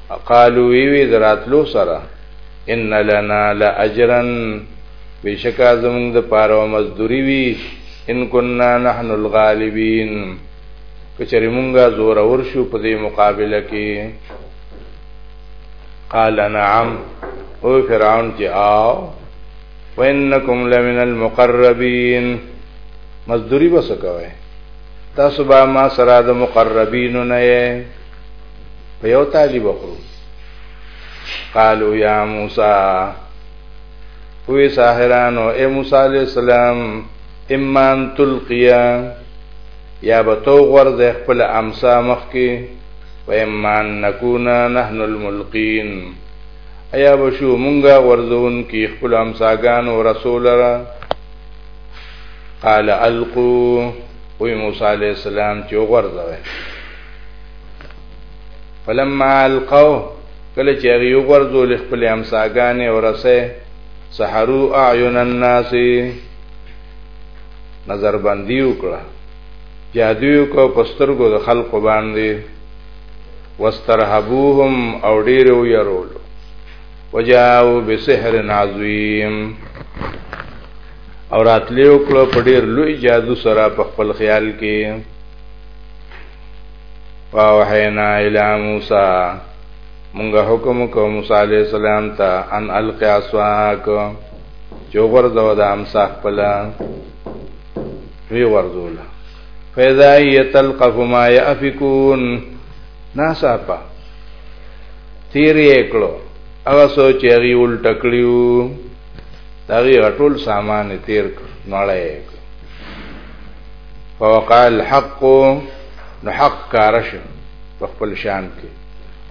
قالو وی وی دراتلو سره ان لنا لاجرا بشکا زمون د پاره مزدوری وی ان كنا نحن الغالبین کچری مونږه زور اور شو په دې مقابله کې قال نعم او فرعون چې آو وانکم لمن المقربین مزدوری بس کوي تاسو به ما سره د مقربین نه په یو تالی بخورو قالو یا موسی وی ساحرانو اے موسی علیہ السلام امان تلقیا یا به تو غرز خپل امسا مخ کې و امان نکونا نحن الملقین ایا بشو مونږه ورزون کې خپل امساګان او رسول را قال القو وی موسی علیہ السلام چې غرزوي فلما القو کله چې هغه یو ورزول خپل امساګانې ورسه سحرو اعین الناس نظر باندې وکړه جادو کو پسترګو د خلق باندې واسترهبوهم او ډیر ويرول وجاو بسحر عظیم او راتلیو کلو په ډیر لوی جادو سره په خپل خیال کې فاوحینا الی موسی مونږه حکم کو موسی علی السلام ته ان القی اسواک چې ورځو د امسا خپل وی ورزول فاذا یتلقف ما یافکون ناساپا تیر یې کړو هغه سوچ یې غي الټ کړیو دا غي ټول سامان تیر کړ نړۍ فوقع الحق نو حق کارش په خپل شان کې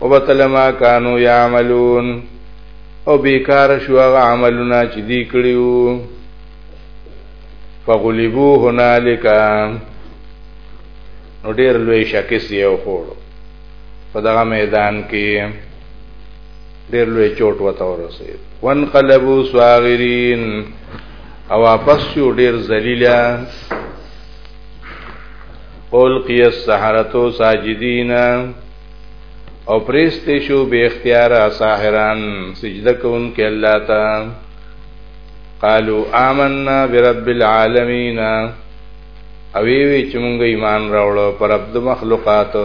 او بتل ما کانو یعملون او بیکار شو هغه عملونه چې دی کړیو فغلبو هنالک نو ډیر لوی شکست یې وخوړو په دغه میدان کې ډیر لوی چوټ وته ورسید وانقلبوا صاغرین او واپس یو ډیر ذلیلا القی السحرۃ ساجدین او پرست شو به اختیار ساحران سجده کوونکې الله ته قالوا آمنا برب العالمین او وی چې مونږ ایمان راوړو پر رب د مخلوقاتو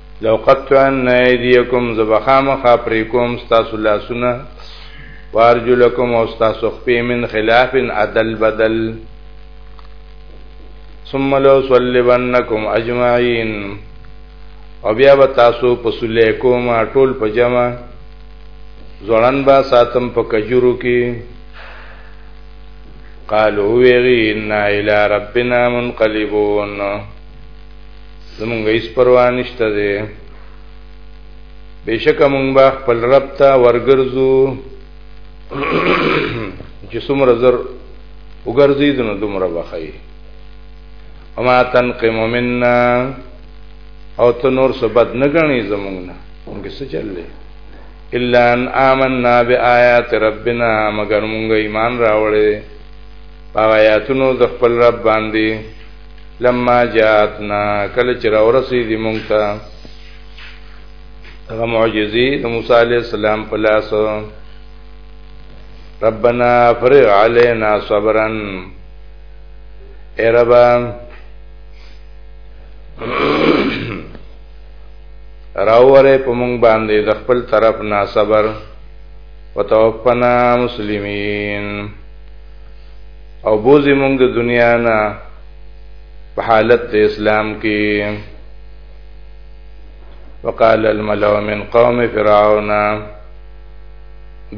لو قطعن ایدیکم زبخام خاپریکم ستاسو لاسونه وارجلکم او ستاسو خپې من خلاف عدل بدل ثم لو صلبنکم اجمعین او بیا به تاسو په سولې کوم ټول په جمع ځوړن با ساتم په کجورو کې قالو ویغی ان الى ربنا منقلبون زمونږ هیڅ پروا نشته دی بشکه مونږ به خپل رب ته ورګرځو چې څومره زر وګرځي نو دومره بخی وما تنقم منا او ته نور څه بد نه غني زمونږ نه مونږ څه چللې الا ان آمنا بآيات ربنا مگر مونږ ایمان راوړې په آیاتونو د خپل رب باندې لما جاتنا کله چې را ورسې دي مونږ ته هغه معجزې د موسی عليه السلام په لاس ربنا فرغ علينا صبرا اے ربا راوره په مونږ باندې د خپل طرف نه صبر وتوفنا مسلمین او بوزي مونږ د دنیا نه په حالت د اسلام کې وقال الملأ من قوم فرعون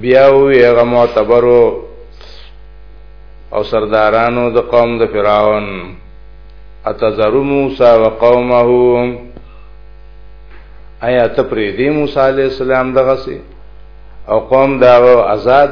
بیا وی هغه معتبرو او سردارانو د قوم د فرعون اتذر موسی وقومه ایا ته پرې دی موسی علی السلام دغه سي او قوم دا آزاد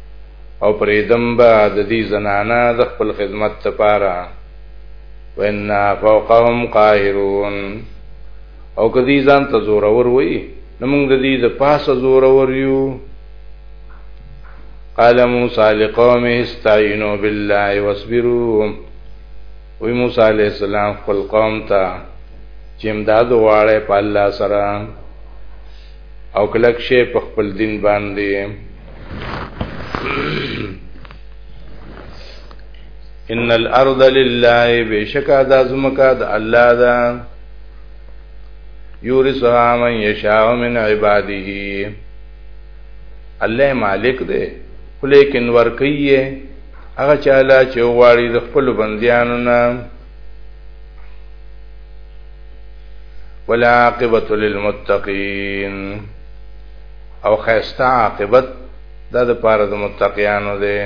او پریدم به د دې زنانه د خپل خدمت لپاره وینا فوقهم قاهرون او کدی ځان ته زورور وي نو موږ د دې د پاسه زورور یو قال موسی لقوم استعینوا بالله واصبروا وی موسی علیہ السلام خپل قوم ته چې امداد غواړي په الله سره او کلک شي په خپل دین باندې ان الارض لله بشکا د زمکا د الله دا یورثها من یشاء من عباده الله مالک دی خو لیکن ورکیه هغه چاله چې غواړي د خپل بندیانو نه ولا عاقبت للمتقین او خیستا عاقبت دا د پاره د متقیانو دی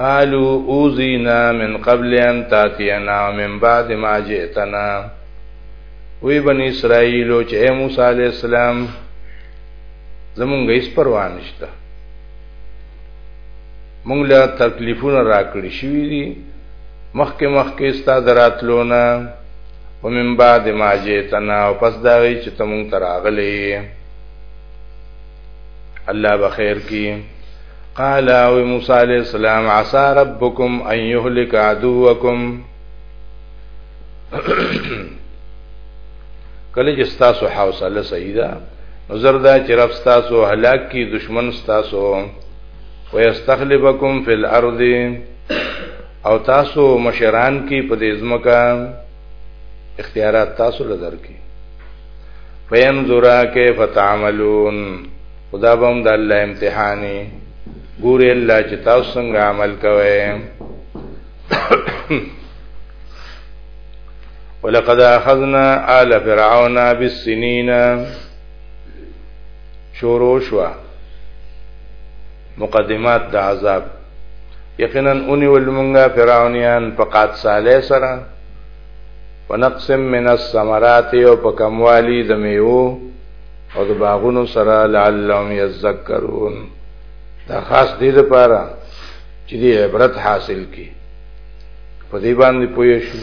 قالو اوزینا من قبل ان تاتینا من بعد ما جئتنا وی بنی اسرائیل چې اے موسی علی السلام زمونږ هیڅ پروا نشته مونږ له تکلیفونه راکړی شوی دي مخکې مخکې ستا دراتلونه ومن بعد ما جئتنا او پس دا وی چې تمون تراغلی الله بخیر کی قال او موسی علیہ السلام عسى ربکم ان يهلك عدوکم کله چې تاسو حوصله صحیح ده نظر دا چې رب تاسو هلاک کی دشمن تاسو ويستخلفکم فی الارض او تاسو مشران کی په دې ځمکه اختیارات تاسو لدر کی فینظر کیف تعملون خدا به هم د الله امتحاني ګوري الله چې تاسو څنګه عمل کوئ ولقد اخذنا آل فرعون بالسنين شروع شوه مقدمات د عذاب یقینا اونی ولمونګه فرعونیان په قات صالح سره ونقسم من الثمرات او په کموالی د میوه او د باغونو سره لعلهم یذکرون دا خاص دې لپاره چې دې عبرت حاصل کړي په دې باندې پوه شو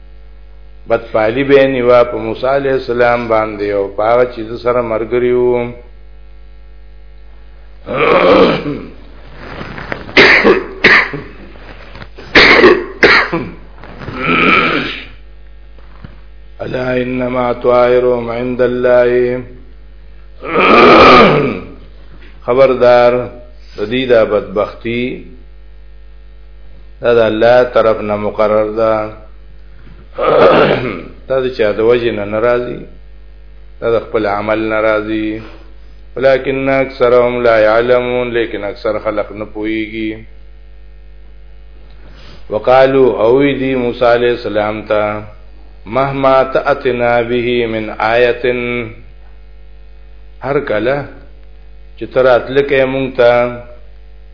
بدفعلی به نیوا په موسی علی السلام باندې او پاغه چیز سره مرګری وو الا انما طائرهم عند الله خبردار تدیدا بدبختی دا د الله طرف نه مقرر ده دا د چا د وجه نه ناراضي دا د خپل عمل ناراضي ولكن اکثرهم لا يعلمون لیکن اکثر خلق نه پويږي وقالو او دی موسی علیہ السلام ته مهما تاتنا به من آیه هر کله چې تراتلکه مونږ ته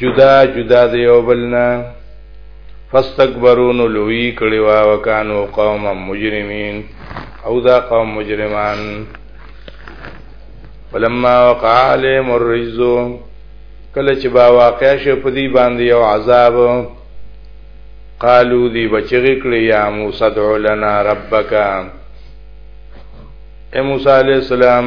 جدا جدا دی یو بلنا فاستكبرون لوی کړي وا وکانو قوم مجرمين او دا قوم مجرمان ولما وقع عليهم الرجز کله چې با واقع شو په دې باندې یو عذاب قالو دی بچغی کړي یا موسی دعو لنا ربک اے موسی علیہ السلام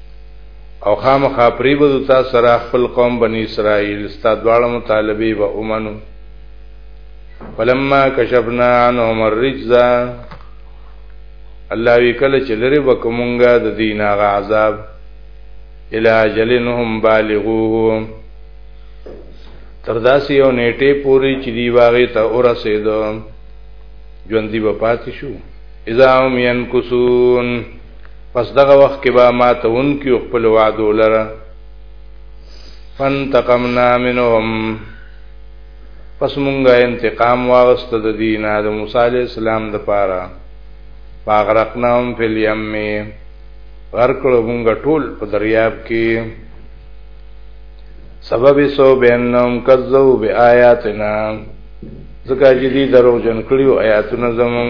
او خامخا پری بدو تا سره خپل قوم بنی اسرائیل ستا دواړه مطالبه به اومنو فلما کشفنا عنهم الرجز الله وی کله چې لري وکمونګه د دین هغه عذاب الا جلنهم بالغوه تر داسې یو نیټه پوری چې دی واغې ته اورسېدو ژوندۍ و پاتې شو اذا هم ينکسون پس دغه وخت کې به ما ته اونکی او خپل وعدو لره فانتقمنا منهم پس مونږه انتقام واغست د دینه د موسی علی السلام د پاره فاغرقناهم فی الیم غرقلو مونږه ټول په دریاب کې سبب سو بینهم کذو بیااتنا ځکه چې دې درو جن کړیو آیاتونه زمون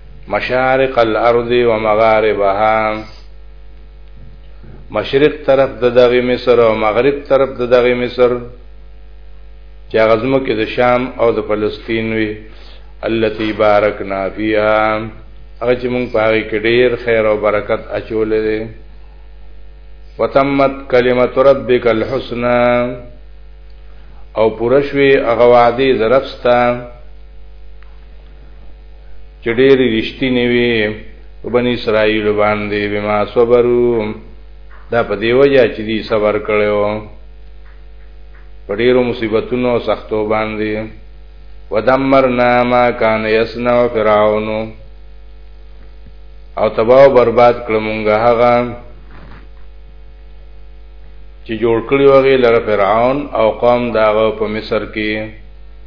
مشارق الارض و مغاربها مشرق طرف د دغه مصر او مغرب طرف د دغه مصر چې هغه زمو کې د شام او د فلسطین وی التي بارکنا فيها هغه چې موږ پاره کې ډیر خیر او برکت اچولې دي وتمت کلمت ربک الحسنا او پرشوي هغه وعده درفستا چې ډېر رښتینی وي په بنی اسرائیل باندې بما صبرو دا په دیو یا چې دی صبر کړو په ډېرو مصیبتونو سختو باندې ودمرنا ما کان یصنع فرعون او تباہ او برباد کړمږه هغه چې جوړ کړی وغه لره فرعون او قوم داغه په مصر کې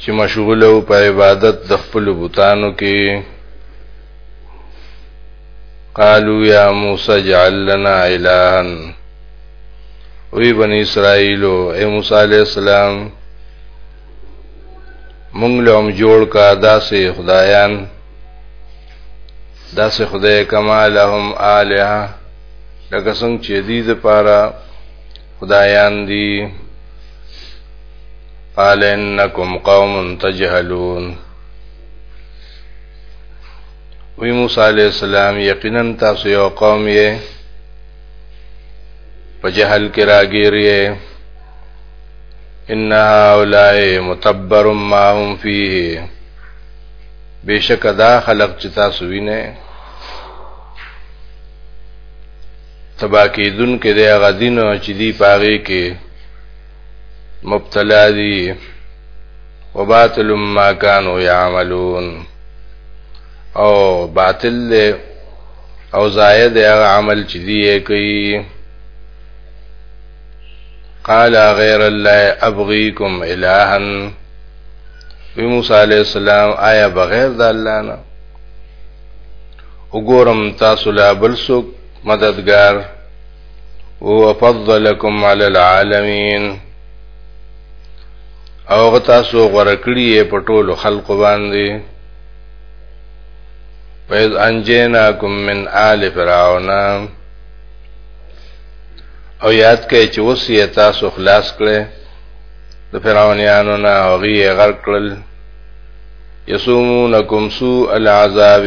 چې مشغول او په عبادت د خپل بوتانو کې قالو یا موسی جعل لنا الہا وی بنی اسرائیلو اے موسی علیہ السلام مونږ له هم جوړ کا داسې خدایان داسې خدای کما لهم الہ لکه څنګه چې دې لپاره خدایان دي قال انکم قوم تجهلون وی موسی علیہ السلام یقینا تاسو یو قوم یې په جهل کې راګیر یې ان هؤلاء متبر ما هم فيه بشک دا خلق چې تاسو وینئ تبا کېدون کې د غدینو چې دی پاره کې مبتلا دي وباطل ما كانوا يعملون او باطل له او ضایع دی هغه عمل چې دی کوي قال غیر الله ابغيكم الها وی موسی علیہ السلام آیا بغیر د الله نه وګورم تاسو لا بل څوک مددگار وفضلکم علی العالمین او غتا سو غرکړی په ټولو خلق باندې وَإِذْ أَنْجَيْنَاكُمْ مِنْ آلِ فِرْعَوْنَ او یاد کړئ چې اوس یې تاسو خلاص کړئ د فرعونانو نه او غي غرق کړل یسومونکم سوء العذاب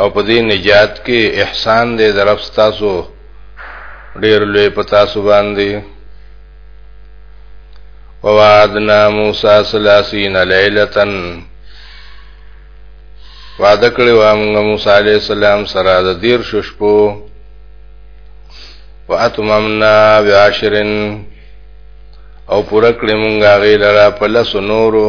او په دې نجات کې احسان دې د رب ستاسو ډېر لوی په تاسو باندې ووعدنا موسی ثلاثین لیلتا وعده کړی و موږ موسی علی السلام سره د دیر شپو واتممنا بعشرن او پوره کړی موږ غیلره په لس نورو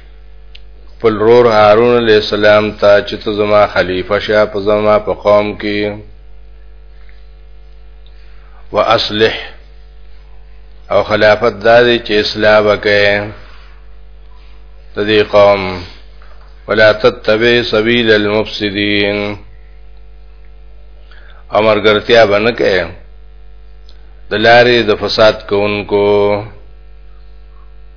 خپل رور هارون علیہ السلام ته چې ته زما خلیفہ شه په زما په قوم کې واصلح او خلافت دا دی چې اصلاح وکړي د دې قوم ولا تتبع سبیل المفسدين امر ګرتیا باندې کې د لارې د فساد کوونکو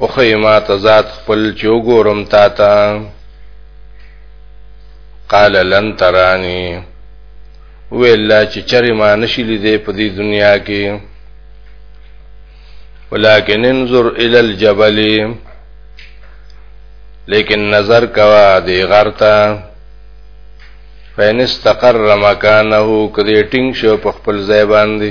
وخی ما ته ذات خپل چې وګورم تا ته قال لن ترانی ویلا چې چرې ما نشي لیدې په دې دنیا کې ولكن انظر الى الجبل لیکن نظر کوا دی غرتا فین استقر مکانه کدی ټینګ شو په خپل ځای باندې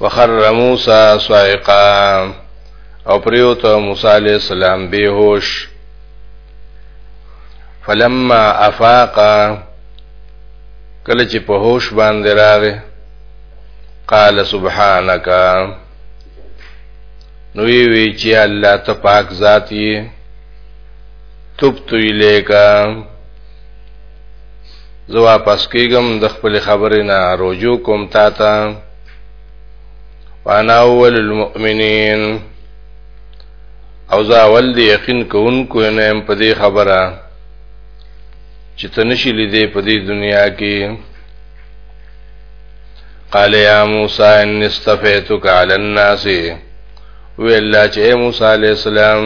وخر موسی صائقا او پریوت موسی علیہ السلام بیهوش فلما افاق کله چې په هوش باندې راغی قال سبحانك نو وی وی چې الله ته پاک ذات یې تبت الیکا زه واپس کیږم د خپل خبرې نه رجوع کوم تا ته وانا اول المؤمنین او زه اول دی یقین کوونکو نه هم په دې خبره چې تنشي لیدې په دې دنیا کې قال یا موسی ان استفیتک علی الناس وی الله چې موسی علی السلام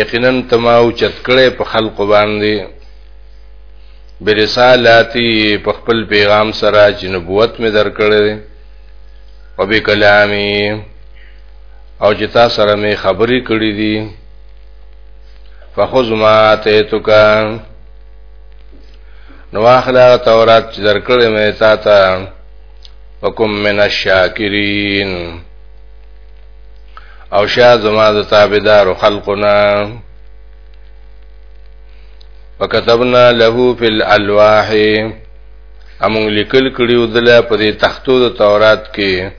یقینا تما او چتکړه په خلق باندې برسالاتی په خپل پیغام سره چې نبوت مې درکړې او به کلامي او چې تا سره مې خبرې کړې دي فخذ ما تهتک نو اخلا تورات چې درکړې مې تا ته وکم من الشاکرین او شاه زما د تابعدار خلقنا وكتبنا له في الالواح امون لیکل کړیو دل په دې تختو د تورات کې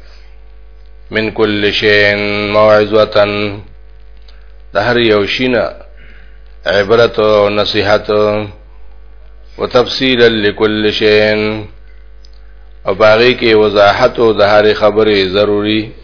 من کل شین موعظه د هر یو شینه عبرت او نصيحت وتفصيلا لكل شيء او باغی کې وضاحت او د هر خبرې ضروری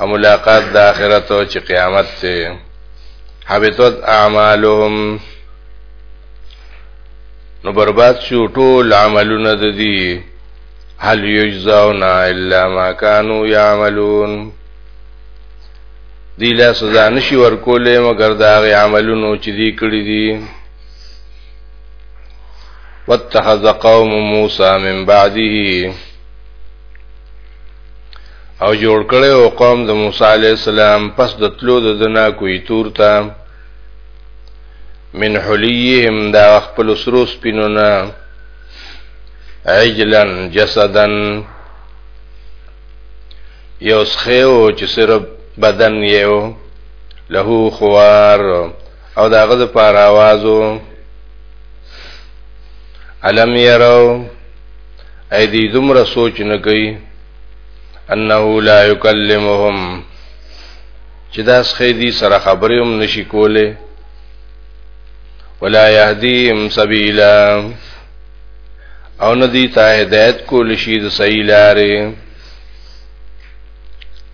او ملاقات د آخرت او چې قیامت ته حبطت اعمالهم نو برباد شو ټول عملونه د دې هل یجزاون الا ما كانوا يعملون دی لا سزا نشي ورکولې مګر دا غي عملونو چې دی کړی دي واتخذ قوم موسی من بعده او جوړ کړي او قوم د موسی علی السلام پس د تلو د دنا کوي تور ته من حلیهم دا خپل سرو سپینونه عجلا جسدا یو سخیو چې صرف بدن یو له خوار او دا غد پار آوازو علم یرو ای دی دمر سوچ نکی انه لا یکلمهم چې دا سخې دي سره خبرې هم نشي کوله ولا يهديهم سبيلا او ندی ته هدایت کول شي د صحیح لارې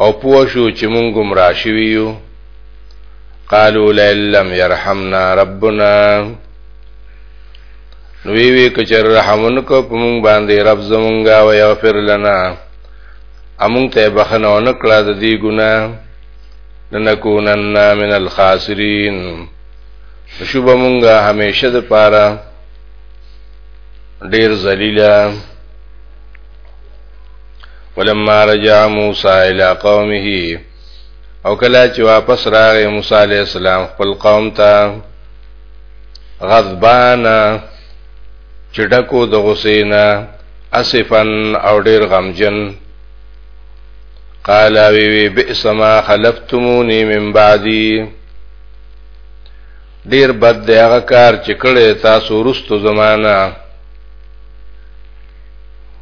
او پوه شو چې مونږ ګمراه شوي یو قالو لئن لم يرحمنا ربنا نو وی وی کچر رحمن کو په مونږ باندې رب زمونږه او یغفر لنا امون ته بخنه ونکړه د دې ګنا لنکونن من الخاسرین شوب مونږه همیشه د پاره ډیر ذلیلہ ولما رجع موسی الى قومه او کله چې واپس راغی موسی عليه السلام خپل قوم ته غضبان چډکو د غسینا اسفن او ډیر غمجن قال وی وی بئس ما خلفتمونی من بعدی ډیر بد دی هغه کار چې کړی تاسو ورستو زمانہ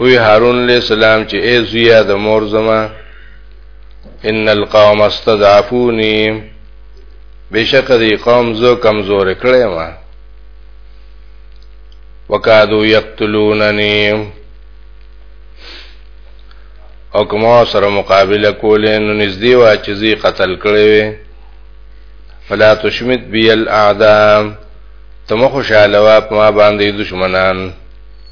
وی هارون علیہ السلام چې ای زویا د مور زما ان القوم استضعفوني بشک دی قوم زو کمزور کړي ما وکادو یقتلوننی او کومه سره مقابله کولې نو نږدې وا چې زی قتل کړي وي فلا تشمت بی الاعدام تمخ شالوا په ما باندې دشمنان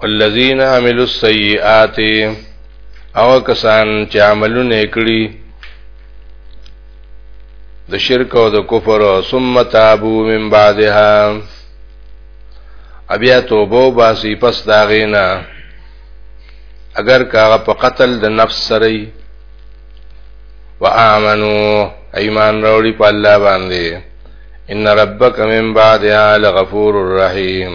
والذین عملوا السیئات او کسان چې عملونه کړی د شرک او د کفر ثم تابو من بعدها بیا توبه باسی پس دا غینا اگر کاغه په قتل د نفس سره و امنو ایمان راوړي په الله باندې ان ربک من بعدها لغفور الرحیم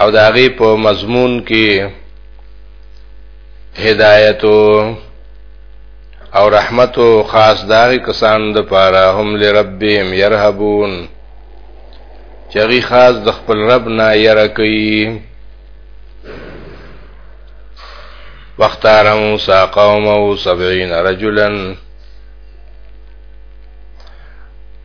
او دا غي په مضمون کې هدایت او رحمت او خاص داغي کسان د پاره هم لربهم يرهبون چغي خاص د خپل رب نه يره کوي واختار موسى قومه سبعين رجلا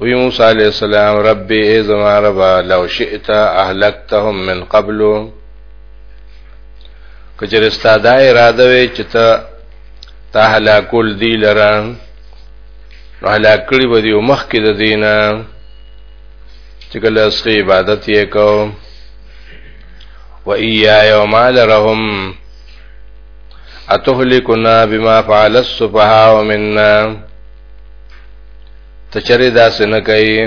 وی موسی علیہ السلام رب ای زما رب لو شئت اهلكتهم من قبل کجرستا دا اراده وی چې ته تا هلاکول دی لره نو هلاک کړي به دی مخ کې د دینه چې کله اسخه عبادت یې کو و ایا یوم لرهم اتهلكنا بما فعل السفهاء منا ته چرې دا سنه کوي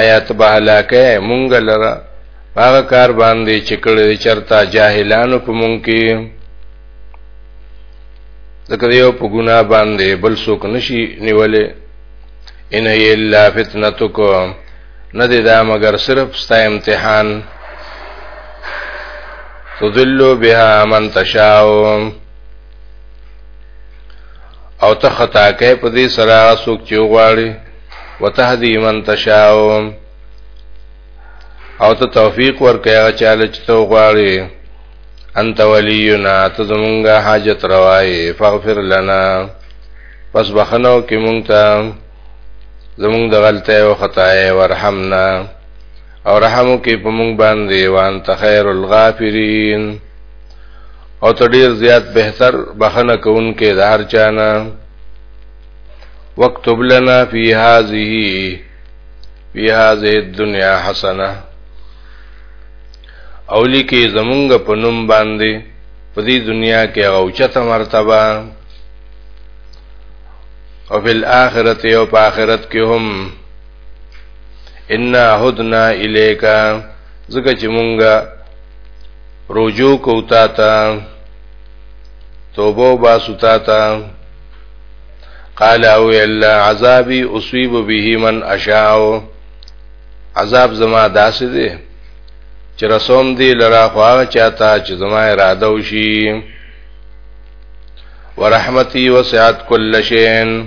آیات به هلاکه مونږ لره هغه کار باندې چې کړي چرتا جاهلانو په مونږ کې ځکه یو په ګنا باندې بل څوک نشي نیولې ان هی الا فتنتکم نه دی دا مگر صرف ستا امتحان تذلو بها من تشاؤ او ته خطا کې په دې سره سوک چې وغواړي وتهدی من تشاء او ته توفیق ورکې هغه چاله چې ته وغواړي انت ولینا ته زمونږه حاجت روای فغفر لنا پس بخنو کې مونږ ته زمونږ د غلطه او خطا ورحمنا او رحم وکي په مونږ باندې وان ته خیر الغافرین او ته ډیر زیات بهتر بخنه کوونکې د هر چانه واكتب لنا في هذه في هذه الدنيا حسنه اولی کې زمونږ په نوم باندې په دې دنیا کې اوچته مرتبه او په آخرت او په آخرت کې هم ان هدنا الیک زکه چې مونږه رجوع کو تا تا توبه با ستا تا قال او الا عذابي اصيب به من اشاء عذاب زما داسې دی چې رسوم دی لرا خو هغه چاته چې زما اراده وشي ورحمتي وسعت كل شيء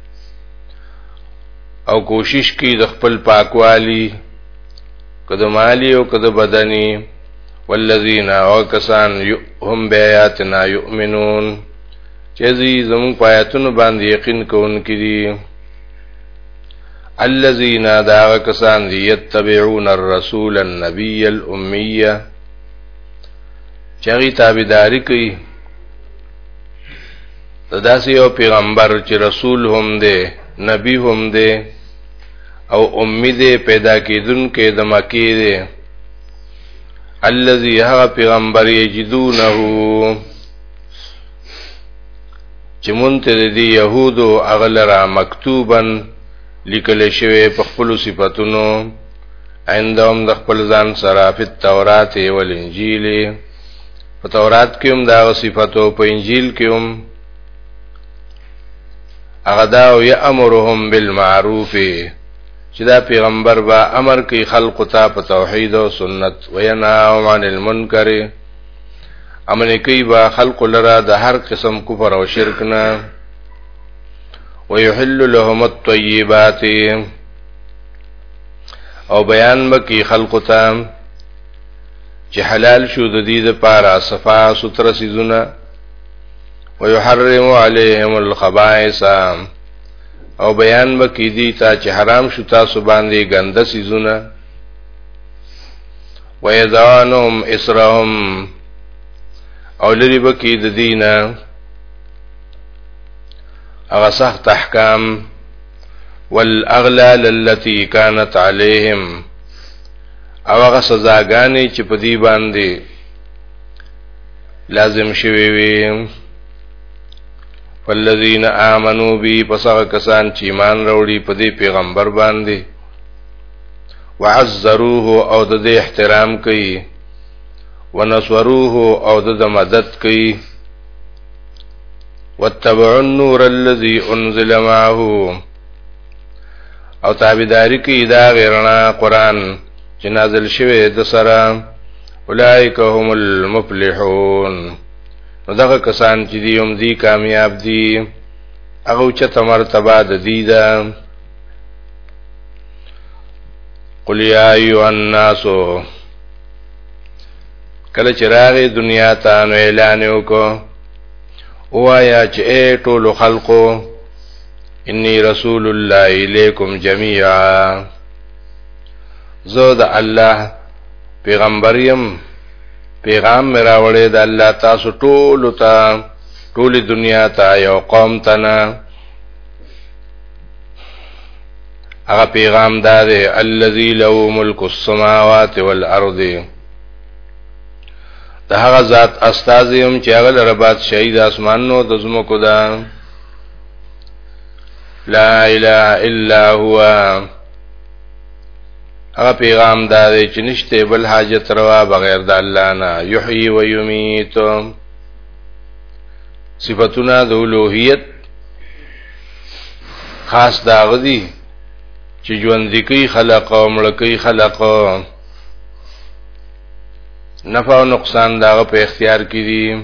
او کوشش کوي د خپل پاکوالي کده مالی او کده بدني والذین او کسان هم بیاتنا یؤمنون چې زی زمون پایتونو باندې یقین کوونکې دي الذين دا کسان دي يتبعون الرسول النبي الاميه چغي تابعداري کوي داسې یو پیغمبر چې رسول هم دی نبی هم دی او امی دی پیدا کیدون کې د مکی دی الذي هغه پیغمبر یجدونه چې مونته دی يهودو اغلرا مکتوبن لیکل شوی په خپل صفاتونو عندهم د خپل ځان سره په تورات او انجیل په تورات کې هم دا صفاتو په انجیل کې هم هغه دا او یامرهم بالمعروف چې دا پیغمبر با امر کوي خلق ته په توحید او سنت ویناهم عن المنکر امن کوي با خلق لرا د هر قسم کفر او شرک نه ويحل لهم الطيبات او بیان بکی خلق ته چې حلال شو د دې لپاره صفا ستر سيزونه ويحرم عليهم الخبائث او بیان وکي دي تا چې حرام شو تاسو باندې ګنده سيزونه ويذانهم اسرهم او لري وکي د دینه هغه سخت احکام والاغلال التي كانت عليهم او هغه سزاګانې چې په دې باندې لازم شوي وي فالذین آمنو بی پس هغه کسان چې ایمان راوړي په دې پیغمبر باندې وعزروه او د دې احترام کوي ونصروه او د دې مدد کوي واتبعوا النور الذي انزل معه او تابعداري کوي دا غیرنا قران چې نازل شوی د سره اولائک هم المفلحون نو دغه کسان چې دی هم دی کامیاب دي هغه چې تمر تبا د دی ده قل یا ایو الناس کله چې راغې دنیا ته نو اعلان وکړو وایا چې ټول خلقو انی رسول الله الیکم جميعا زه د الله پیغمبر يم پیغام مې راوړی د الله تاسو ټول ته ټول دنیا ته یو قوم ته نه هغه پیغام دا دی الذی له ملک السماوات والارض دا هغه ذات استاد يم چې هغه لره بادشاہي د اسمانونو د زمکو ده لا اله الا هو هغه پیغام دا دی چې نشته بل حاجت روا بغیر د الله نه یحیی و یمیت صفاتنا د اولوہیت خاص دا غدي چې ژوند ذکی خلق او ملکی خلق نفع او نقصان داغه په اختیار کې دي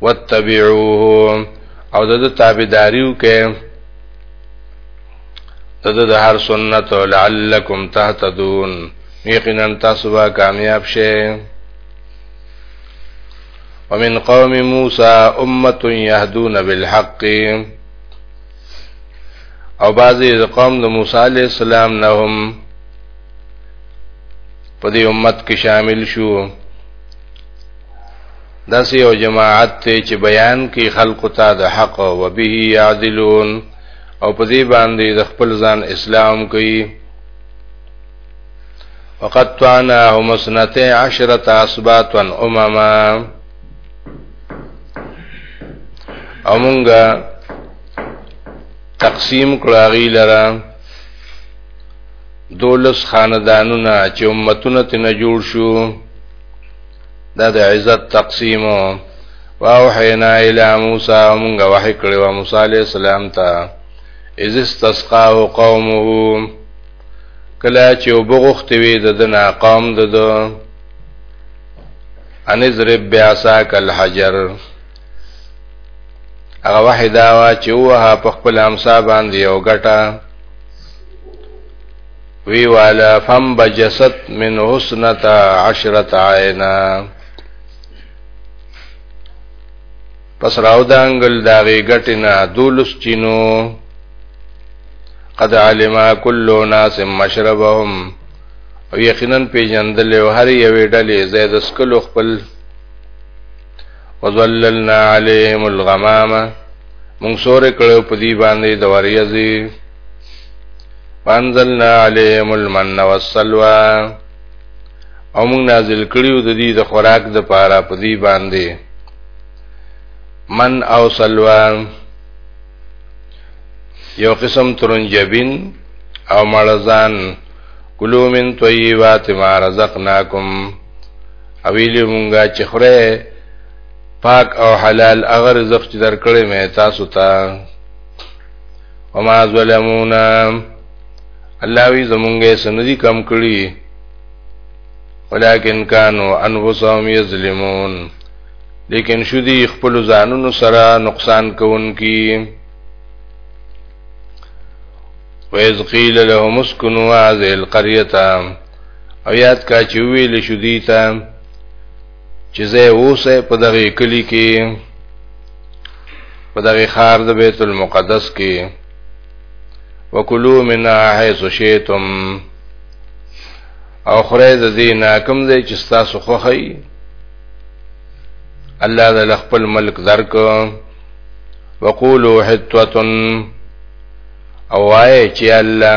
واتبعوه او د تابعداریو کې د د هر سنت لعلکم تهتدون یقینا تاسو به کامیاب شئ ومن قوم موسی امه يهدون بالحق او بعضی د قوم د موسی علی السلام نه هم په دې امت کې شامل شو داسې یو جماعت ته چې بیان کوي خلق ته د حق او به یعدلون او په دې باندې د خپل ځان اسلام کوي وقد طعناه مسنته عشرة اسباطا امما او مونږه تقسیم کړاغی لره دولس خاندانونه چې امتونه تنه جوړ شو دا د عزت تقسیم واوحینا الی موسی موږ وحی کړو موسی علی السلام ته اذ استسقاه قومه کلا چې وبغخت وی د دنا قوم د دو ان ضرب بیاسا کل حجر هغه وحی دا وا چې وه په خپل امسا باندې یو ګټه وی والا فم بجست من حسنتا عشرت عینا پس راو دانګل داغی گٹنا دولس چینو قد علما کلو ناس مشربهم او یقینا پیجندل او هر یوې ډلې زید سکلو خپل وظللنا عليهم الغمام مونږ سور کړو په دې باندې د وریځي وانزلنا عليهم المن والسلوى او مونږ نازل کړیو د دې د خوراک د پاره په دې باندې من او سلوى یو قسم ترنجبین او مړزان کلو من طیبات ما رزقناکم اویلی مونږه چې خره پاک او حلال هغه رزق چې درکړې مې تاسو ته وما ظلمونا الله وی زمونږه سندي کم کړی ولكن كانوا انفسهم يظلمون لیکن شو دی خپل ځانونو سره نقصان کوونکی وَإِذْ قِيلَ لَهُمُ اسْكُنُوا هَٰذِهِ الْقَرْيَةَ او یاد کا چې ویل شو دی ته چې زه اوسه په دغه کلی کې په دغه خار د بیت المقدس کې وکلو منا حيث شئتم او خره د دینه کوم دی چې تاسو خوخی الله د خپل ملک درک وقولو حتوتن او وای چې الله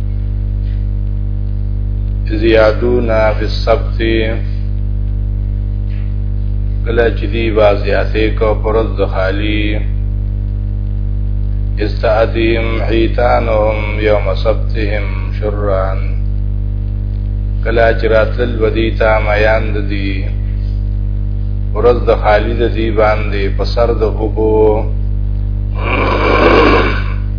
اذ یادونا فی السبت کله چې دی با زیاتې کو پرز د خالی استعدیم حیتانهم یوم سبتهم شرعا کله چې راتل ودی تا میان د دی پرز د خالی د دی باندې پسر د حبو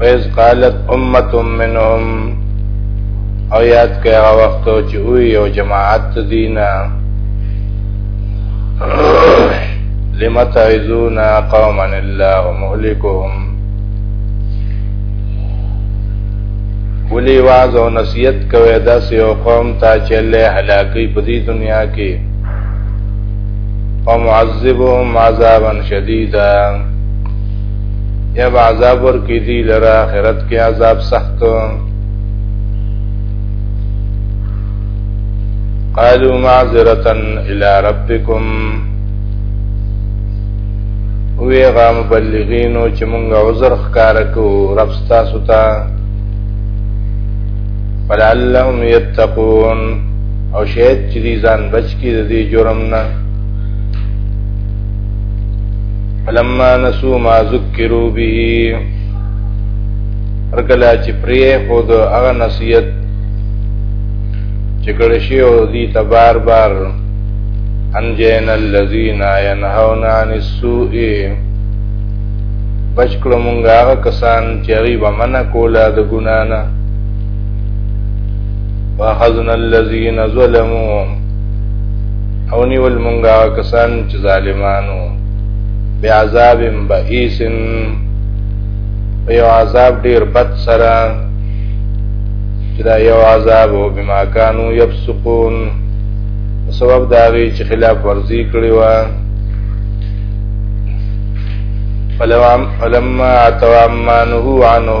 ویز قالت امت منهم او یاد کړه هغه وخت چې وی یو جماعت دینا لم تعذون قوما الله مهلكهم ولی واز او نصیحت کوي دا سیو قوم ته چې له هلاکی په دې دنیا کې او معذبهم عذابا شدیدا یا به عذاب ورکی دی لره آخرت کې عذاب سخت قالوا معذرة الى ربكم وی غا مبلغینو چې مونږ عذر ښکار کو رب تاسو ته فلعلهم يتقون او شاید چې ځان بچ کی د دې جرم نه فلما نسو ما ذکرو به ارګلا چې پرې خود هغه نصیحت چې کړه شی او دی تبار بار انجین الذین ینهون عن السوء بچکلو مونږه هغه کسان چې هغه به منع کوله د ګنا نه واخذنا الذين ظلموا او نیول مونږه کسان چې ظالمانو بعذاب بئیس یو عذاب ډیر بد سره چې دا یو عذاب او بما کانو یفسقون سبب دا وی چې خلاف ورزي کړی و فلوام فلما اتوا ما نهو عنه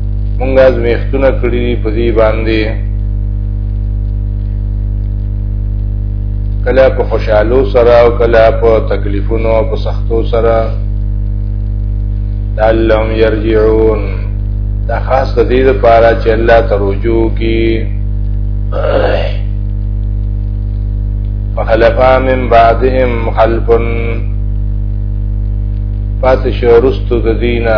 مونږ ازمیختونه کړی دی په دې باندې کله په خوشحالو سره او کله په تکلیفونو او په سختو سره لعلهم يرجعون دا خاص د دې لپاره چې الله ته رجوع کی فخلفا من بعدهم خلف پاتې شو رستو د دینه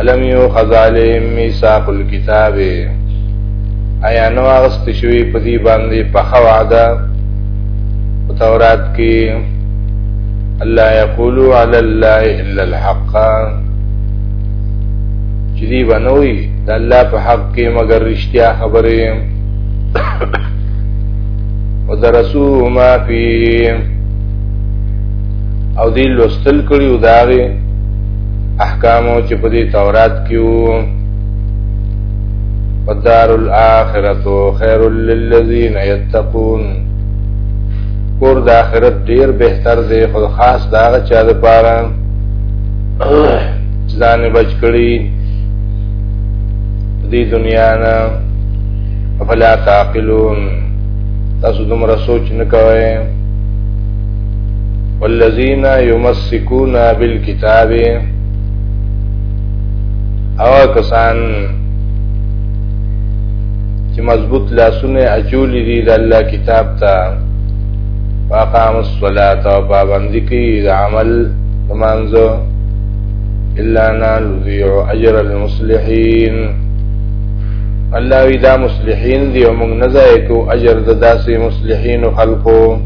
الم یو خزاله میثاق الكتاب ایا نو اغست شوی په دې باندې په خواده په تورات کې الله یقول علی الله الا الحق چې دی بنوي د الله په حق کې مگر رښتیا خبره ودرسو ما فيه او دی لوستل کړي او داغه احکامو چې په دې تورات کې وو ودار الاخرت خیر للذین یتقون کور د اخرت ډیر بهتر دی خو خاص دا چا د پاره ځان بچ کړی دې دنیا نه افلا تعقلون تاسو دومره سوچ نه کوئ والذین یمسکون بالکتاب او کسان چې مضبوط لاسونه اچولې دي د الله کتاب ته واقام الصلاة او پابندي کوي د عمل مانزو الا نضيع اجر المصلحين الله وی دا مصلحین دی او موږ نه ځای کو اجر د داسې مصلحین خلقو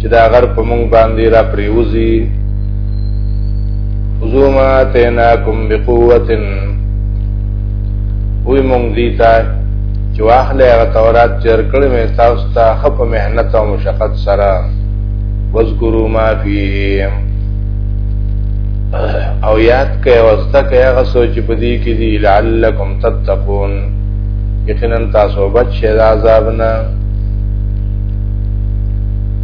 چې دا غر په مونږ باندې را پریوزي خذو ما آتیناکم بقوة وی مونږ دي ته چې واخلې هغه تورات چې ورکړې مې تاسو ته ښه په محنت او مشقت سره واذکروا ما فیه او یاد کړئ او زده کړئ هغه سوچ په دې کې دي لعلکم تتقون یقینا تاسو بچ شئ د عذاب نه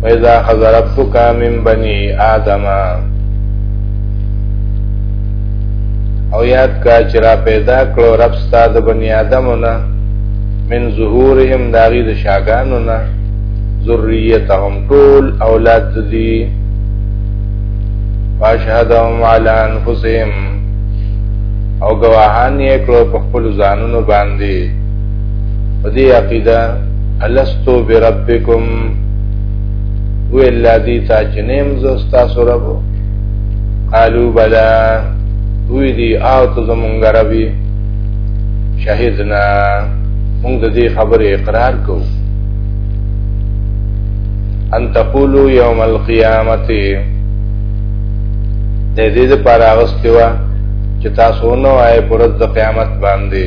وإذا أخذ ربك من بني آدم او یاد کا چې را پیدا کړو رب ستا د بنی آدمو نه من ظهورهم داغي د شاګانو نه ذریتهم ټول اولاد دي واشهدهم علی انفسهم او گواهان یې کړو په خپل ځانونو باندې په دې عقیده الستو بربکم وی الله دی تا چې نیم زستا سرب قالو بلا وی دی او ته زمونږ ربي شهیدنا مونږ د دې خبرې اقرار کوو ان تقولوا یوم القیامه د دې لپاره اغستوا چې تاسو نو آئے پرز د قیامت باندې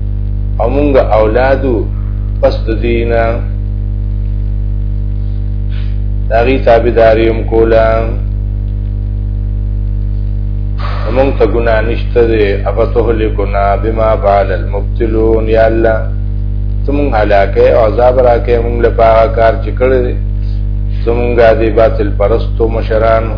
او مونږ اولادو پس د دینه داغي تابعداري هم کوله مونږ ته ګنا نشته دی افتهلکنا بما فعل المبتلون یا الله تم هلاکه او عذاب راکه مونږ لپاره کار چې کړی زمونږه دی باطل پرستو مشرانو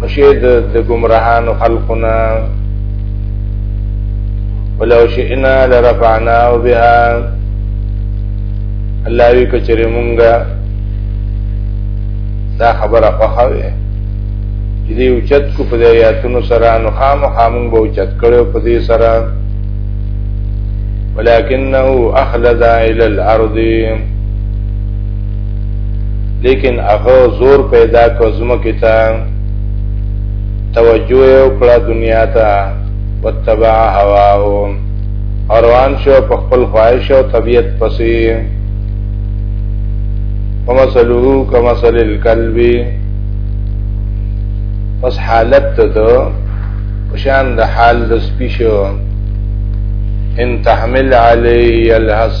مشه د د گمراهان خلقنا ولو شئنا لرفعنا بها الله وی کچره مونږه دا خبره خوخوي چې دی اوچت کو په آیاتونو سره نو خام خامون به اوچت کړو په دې سره ولكنه اخلد الى الارض لیکن هغه زور پیدا کړ زمکه ته توجه یې وکړه دنیا ته وتبع هواه او روان شو په خپل خواهش او طبیعت پسې ومثله کمثل الكلب پس حالت ته پشان د حال د سپیشو ان تحمل علی الحس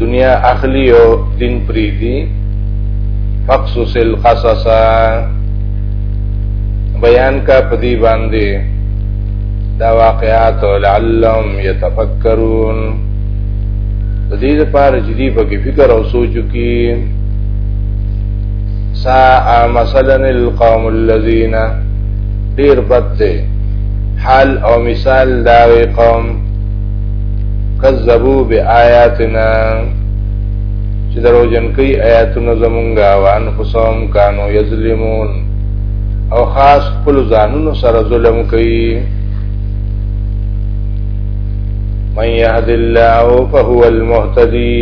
دنیا اخلی او دین پریدی مقصوص القصص بیان کا پدی باندې دا واقعات لعلهم يتفکرون د دې لپاره چې دې په فکر او سوچ کې سا مثلا القوم الذين ډیر بد دی حال او مثال دا وی قوم کذبو بآیاتنا چې درو جن کوي آیاتونه زمونږه وان خصوم کانو یظلمون او خاص خپل ځانونو سره ظلم کوي من يهد الله فهو المهتدي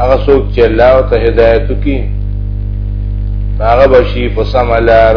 هغه څوک چې الله ته هدایت کوي هغه بشي په سم لار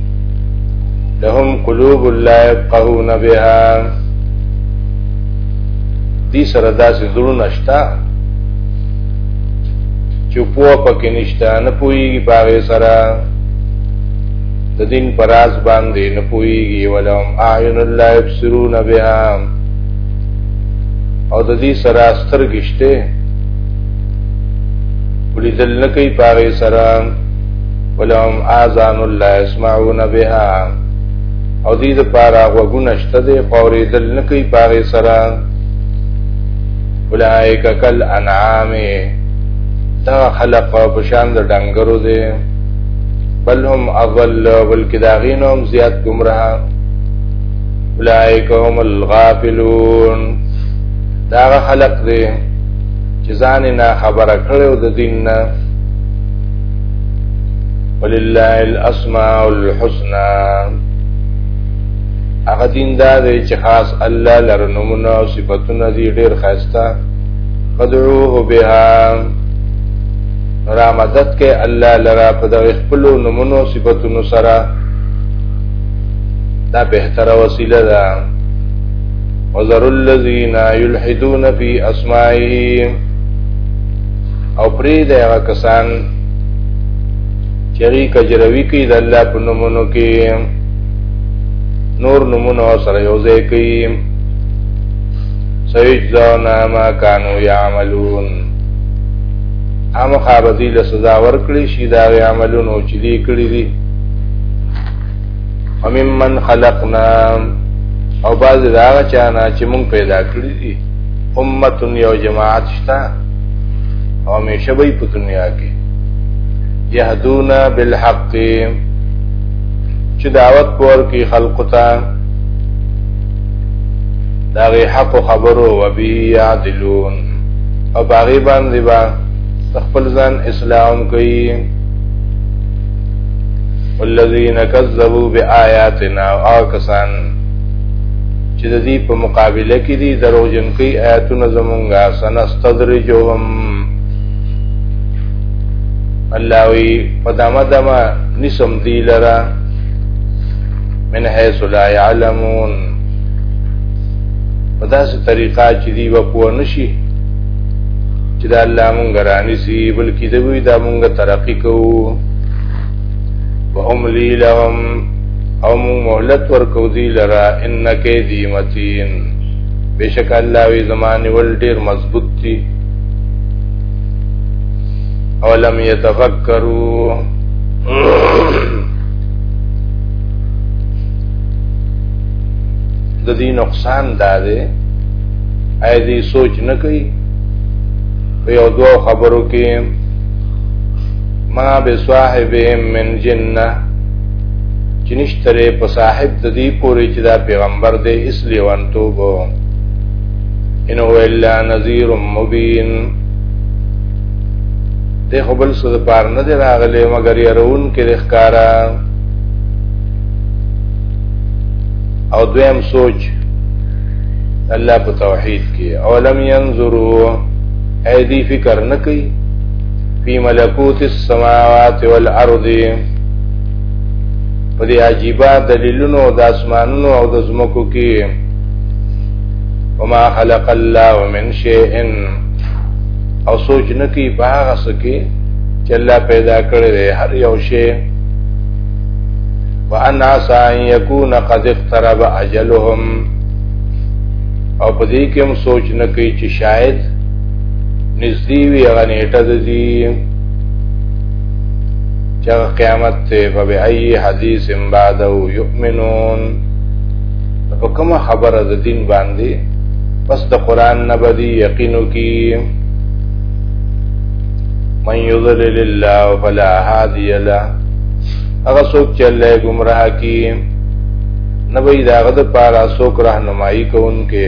لهم قلوب لا يفقهون بها دي سره داسې زړونه شته چې پوه پکې نشته نه پوهېږي په هغې سره د دین پر راز باندې نه پوهېږي ولهم اعین لا یبصرون بها او د دې سره سترګې شته ولیدل نه کوي په هغې سره ولهم اذان لا يسمعون بها او دې لپاره غوګونه شته دې خورې دل نه کوي پاره سره اولائک کل انعام دا خلق په شان د ډنګرو دې بل هم اول بلکې دا غینوم زیات گمراه اولائک هم الغافلون دا خلق دې چې ځان نه خبره کړو د دین نه ولله الاسماء الحسنى هغه دین دا دی چې خاص الله لره نمونه او صفاتونه دي ډېر خاصه فدعوه بها را مدد کې الله لره په دغه خپل نمونه او صفاتونو سره دا بهتره وسیله ده وذر الذين يلحدون في اسمائه او پرې د هغه کسان چری کجروی کی د الله په نومونو کې نور نمونه سره یو ځای کوي سيجزون ما كانوا يعملون ام خابدی له سزا ورکړي شي دا عملونه چې دي کړی دي وممن خلقنا او باز دا چانا چې مونږ پیدا کړی دي امتن یو جماعت شتا او همیشه به په دنیا کې یهدون بالحق چې دعوت پور کې خلق ته دا غي حق خبرو و بي يعدلون او باغي باندې با خپل ځان اسلام کوي والذین کذبوا بآیاتنا او کسان چې د دې په مقابله کې دي دروغجن کوي آیاتونه زمونږه سنستدرجهم الله وی په دمه دمه نسم دی لرا من حيث لا يعلمون په داسې طریقه چې دی و پوه نشي چې د الله مونږ رانیسی بلکې دوی د مونږ ترقی کوو واملی لهم او مو مهلت ورکو دی لرا انک دی متین بشک الله وی زمانه ول ډیر مضبوط دی اولم یتفکروا د دې نقصان دا دی اې دې سوچ نه کوي په یو دوه خبرو کې ما بصاحبهم من جنه چې نشتره په صاحب د دې پورې چې دا پیغمبر دی اس لیوان توبو ان هو الا نذير مبين ده خو بل څه د پار نه دی راغلی مګر يرون کې د ښکارا او دویم سوچ الله په توحید کې اولم ينظروا ايدي فکر نه کوي فی ملکوت السماوات والارض په دې عجیبه دلیلونو د اسمانونو او د زمکو کې وما خلق الله من شیء او سوچ نه کی باغ سکی چې الله پیدا کړی دی هر یو شی وان عسى ان يكون قد اقترب اجلهم او په دې کې هم سوچ نه کوي چې شاید نږدې وي هغه نیټه د دې چې قیامت ته په بأي حدیث بعده یؤمنون په کومه خبره د دین باندې پس د قران نه بدی یقینو کی من یضلل الله فلا هادی له هغه څوک چې الله گمراه کی نه وي داغه د پاره څوک راهنمایي کوونکې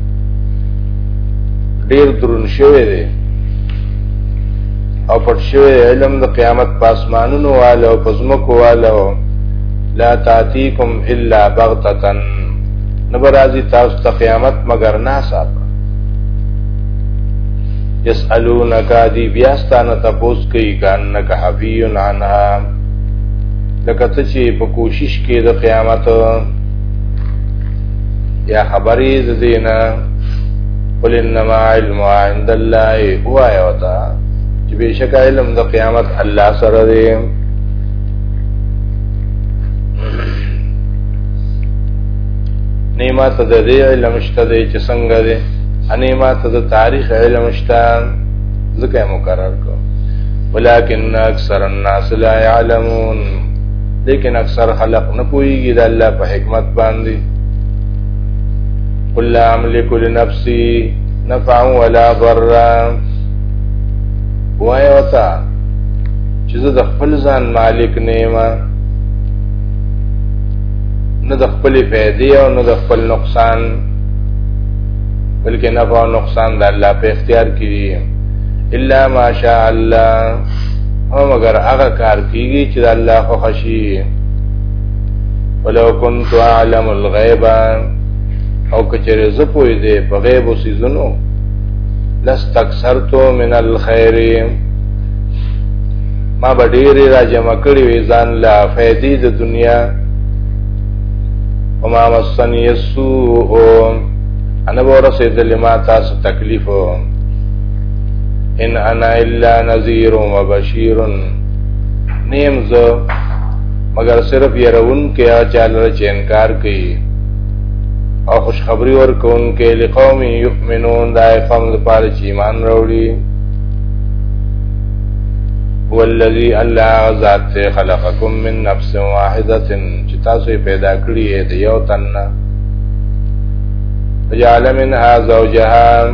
ډیر درون شوی دی او پټ شوی علم د قیامت پاسمانونو والا او پزمکو والا لا تاتیکم الا بغتتن نبرازی تاسو ته قیامت مگر ناسا یسالونک دی بیا ستانه تاسو کوي کانک حفیون عنها لکه ته چې په کوشش کې د قیامت یا خبرې د دینه قل انما علم عند الله هو ایوتا چې بشک علم د قیامت الله سره دی نیمه ته د دې علم شته دی چې څنګه دی انیمه ته د تاریخ علم شته ځکه مقرر کو ولكن اکثر الناس لا يعلمون لیکن اکثر خلق نه پوهیږي د الله په حکمت باندې قل لا املك لنفسي نفعا ولا ضرا وای وتا چې زه د خپل ځان مالک نه ما نه د خپل فائدې او نه د خپل نقصان بلکې نفع او نقصان د الله په اختیار کې دي الا ماشاء الله او مگر هغه کار کیږي چې د الله خو خشي ولو كنت اعلم الغيب او کچره ز پوي دي په غيب سيزونو لستكثرت من الخير ما بډيري را جمع کړی وي ځان لا فائدې د دنیا وما مسني السوء انا ورسېدل ما تاسو تکلیفو ان انا الا نذير وبشير نیم زه مگر صرف يرون کې چاله چې انکار کوي او خوشخبری ورکون کې لقوم یؤمنون دا قوم لپاره چې ایمان راوړي هو الذي الله ذات خلقكم من نفس واحده چې تاسو پیدا کړی دی یو تنه جعل منها زوجها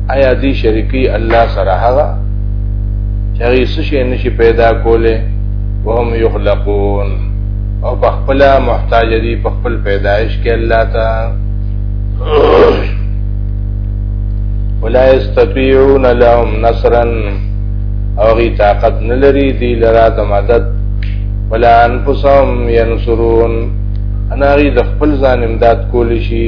آیا دی شریکی الله سره هغه چې هغه څه شي نشي پیدا کوله وهم یخلقون او په خپل محتاج دي په خپل پیدایش کې الله ته ولا یستطيعون لهم نصرا او غي طاقت نلري دی لرا د مدد ولا انفسهم ينصرون انا غي د خپل ځان امداد کول شي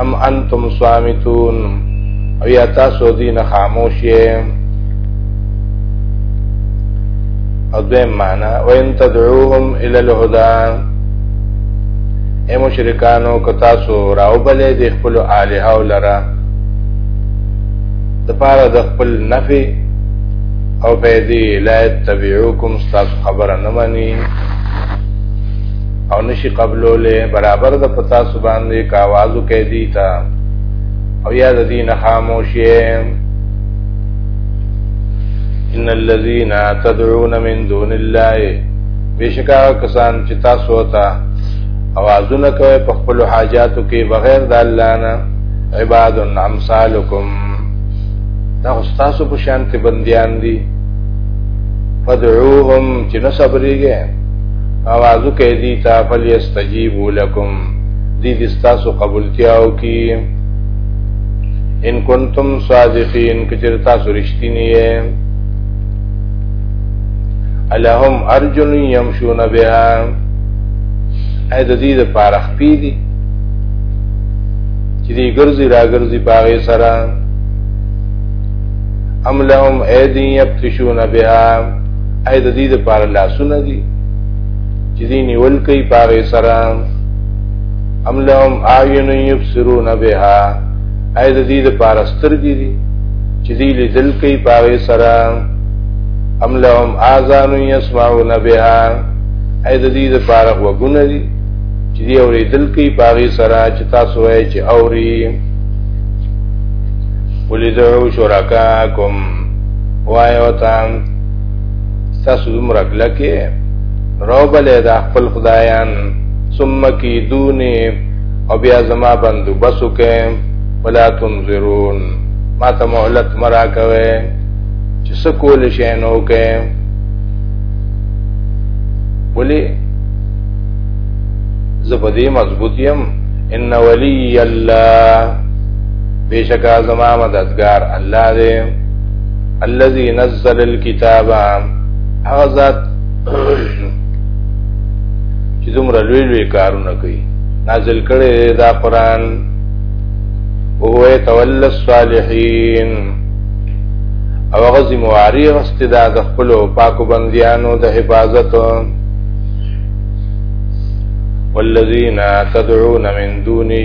ام انتم صامتون او یا تاسو دین خاموش یې او دویم معنا وان تدعوهم الى الهدى اے مشرکانو که تاسو راوبلې د خپل الها لره د پاره د خپل نفي او پیدې لا تبعوکم تاسو خبره نه مانی او نشي قبلولې برابر د پتا سبحان دې کا आवाज کوي دي تا او یا د دین خاموشي ان الذين تدعون من دون الله بشکا کسان چې تاسو ته اوازونه کوي په خپل حاجاتو کې بغیر د الله نه عباد امثالکم دا تاسو په شان ته بنديان دي فدعوهم چې نه صبرېږي اوازو کې دي تا فل یستجیبو لکم دي دي ستاسو قبولتیاو کی ان کنتم صادقین کچر تاسو رښتینی یې الہم ارجن یمشون بها اې د دې د پاره خپې دي چې دې ګرځي راګرځي پاغه سره ام لهم ايدي يبتشون بها اې د دې لپاره لاسونه دي چې دې نیول کوي پاره سره ام لهم اعین یبصرون بها اې د دې لپاره سترګې دي چې دې لیدل کوي پاره سره ام لهم اذان یسمعون بها اې د دې لپاره وګونه دي چې دې اورېدل کوي پاره سره چې تاسو یې چې اوري ولذو شرکاکم وای او تام تاسو دومره کلکه روبلې دا خپل خدایان ثم کی دونی او بیا زما بندو بسو کې ولا تنظرون ما ته مهلت مرا کوي چې څه کول شي نو کې ولی زپدی مضبوط یم ان ولی الله بیشکا زما مددگار الله دی الذي نزل الكتاب هغه ذات چې دومره لوی لوی کارونه کوي نازل کړي دا قران او هو تولى الصالحين او هغه ذمہواری غسته دا د خپل پاکو بندیانو د حفاظت والذین تدعون من دونه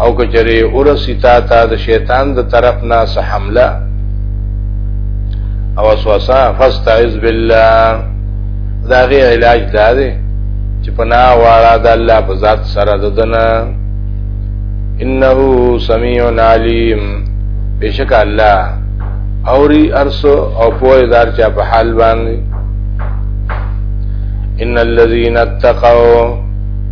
او کچره ورسی تا تا د شیطان د طرف نه سه حمله او وسوسه فاستعذ بالله دا غي علاج دا دی چې پنا واړه د الله په ذات سره ددنه انه سميع عليم بشک الله اوري ارس او پوهه دار چا په حال باندې ان الذين اتقوا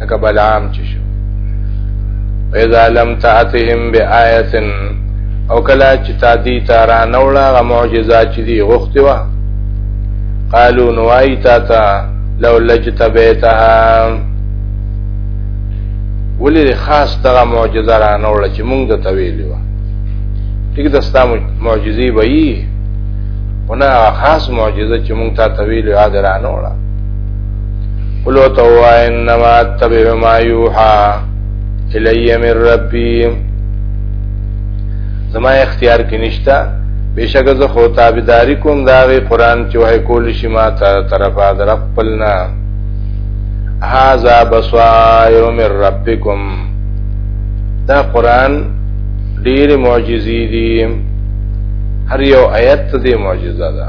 لکه بلعام چې شو اذا لم تاتهم بآیه او کلا چې تا دي تا را نوړه غ معجزه چې دی غوښتي وا قالو نوای تا تا لو لجت بیتها ولې خاص دغه معجزه را نوړه چې مونږ د تویل وا ټیک د ستاسو معجزې وایي ونه خاص معجزه چې مونږ تا تویل یاد را نوړه قل وتو انما اتبع ما يوحى الي من ربي زما اختیار کې نشتا بشک زه خو تابعداري کوم دا غي قران چې وای کول شي ما ته طرفه در خپلنا هاذا بصائر من ربکم دا قران ډېر معجزې دي هر یو آیت دې معجزه ده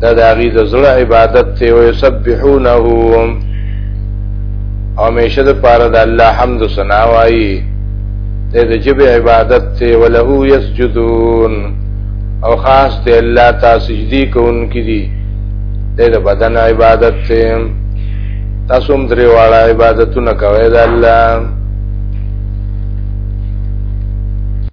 دا د هغې د زړه عبادت دی او یسبحونه همیشه د پاره د الله حمد و ثنا وایي دی د جبه عبادت دی وله یسجدون او خاص دی الله ته سجدي کوونکي دي دی د بدن عبادت دی تاسو هم درې واړه عبادتونه کوئ د الله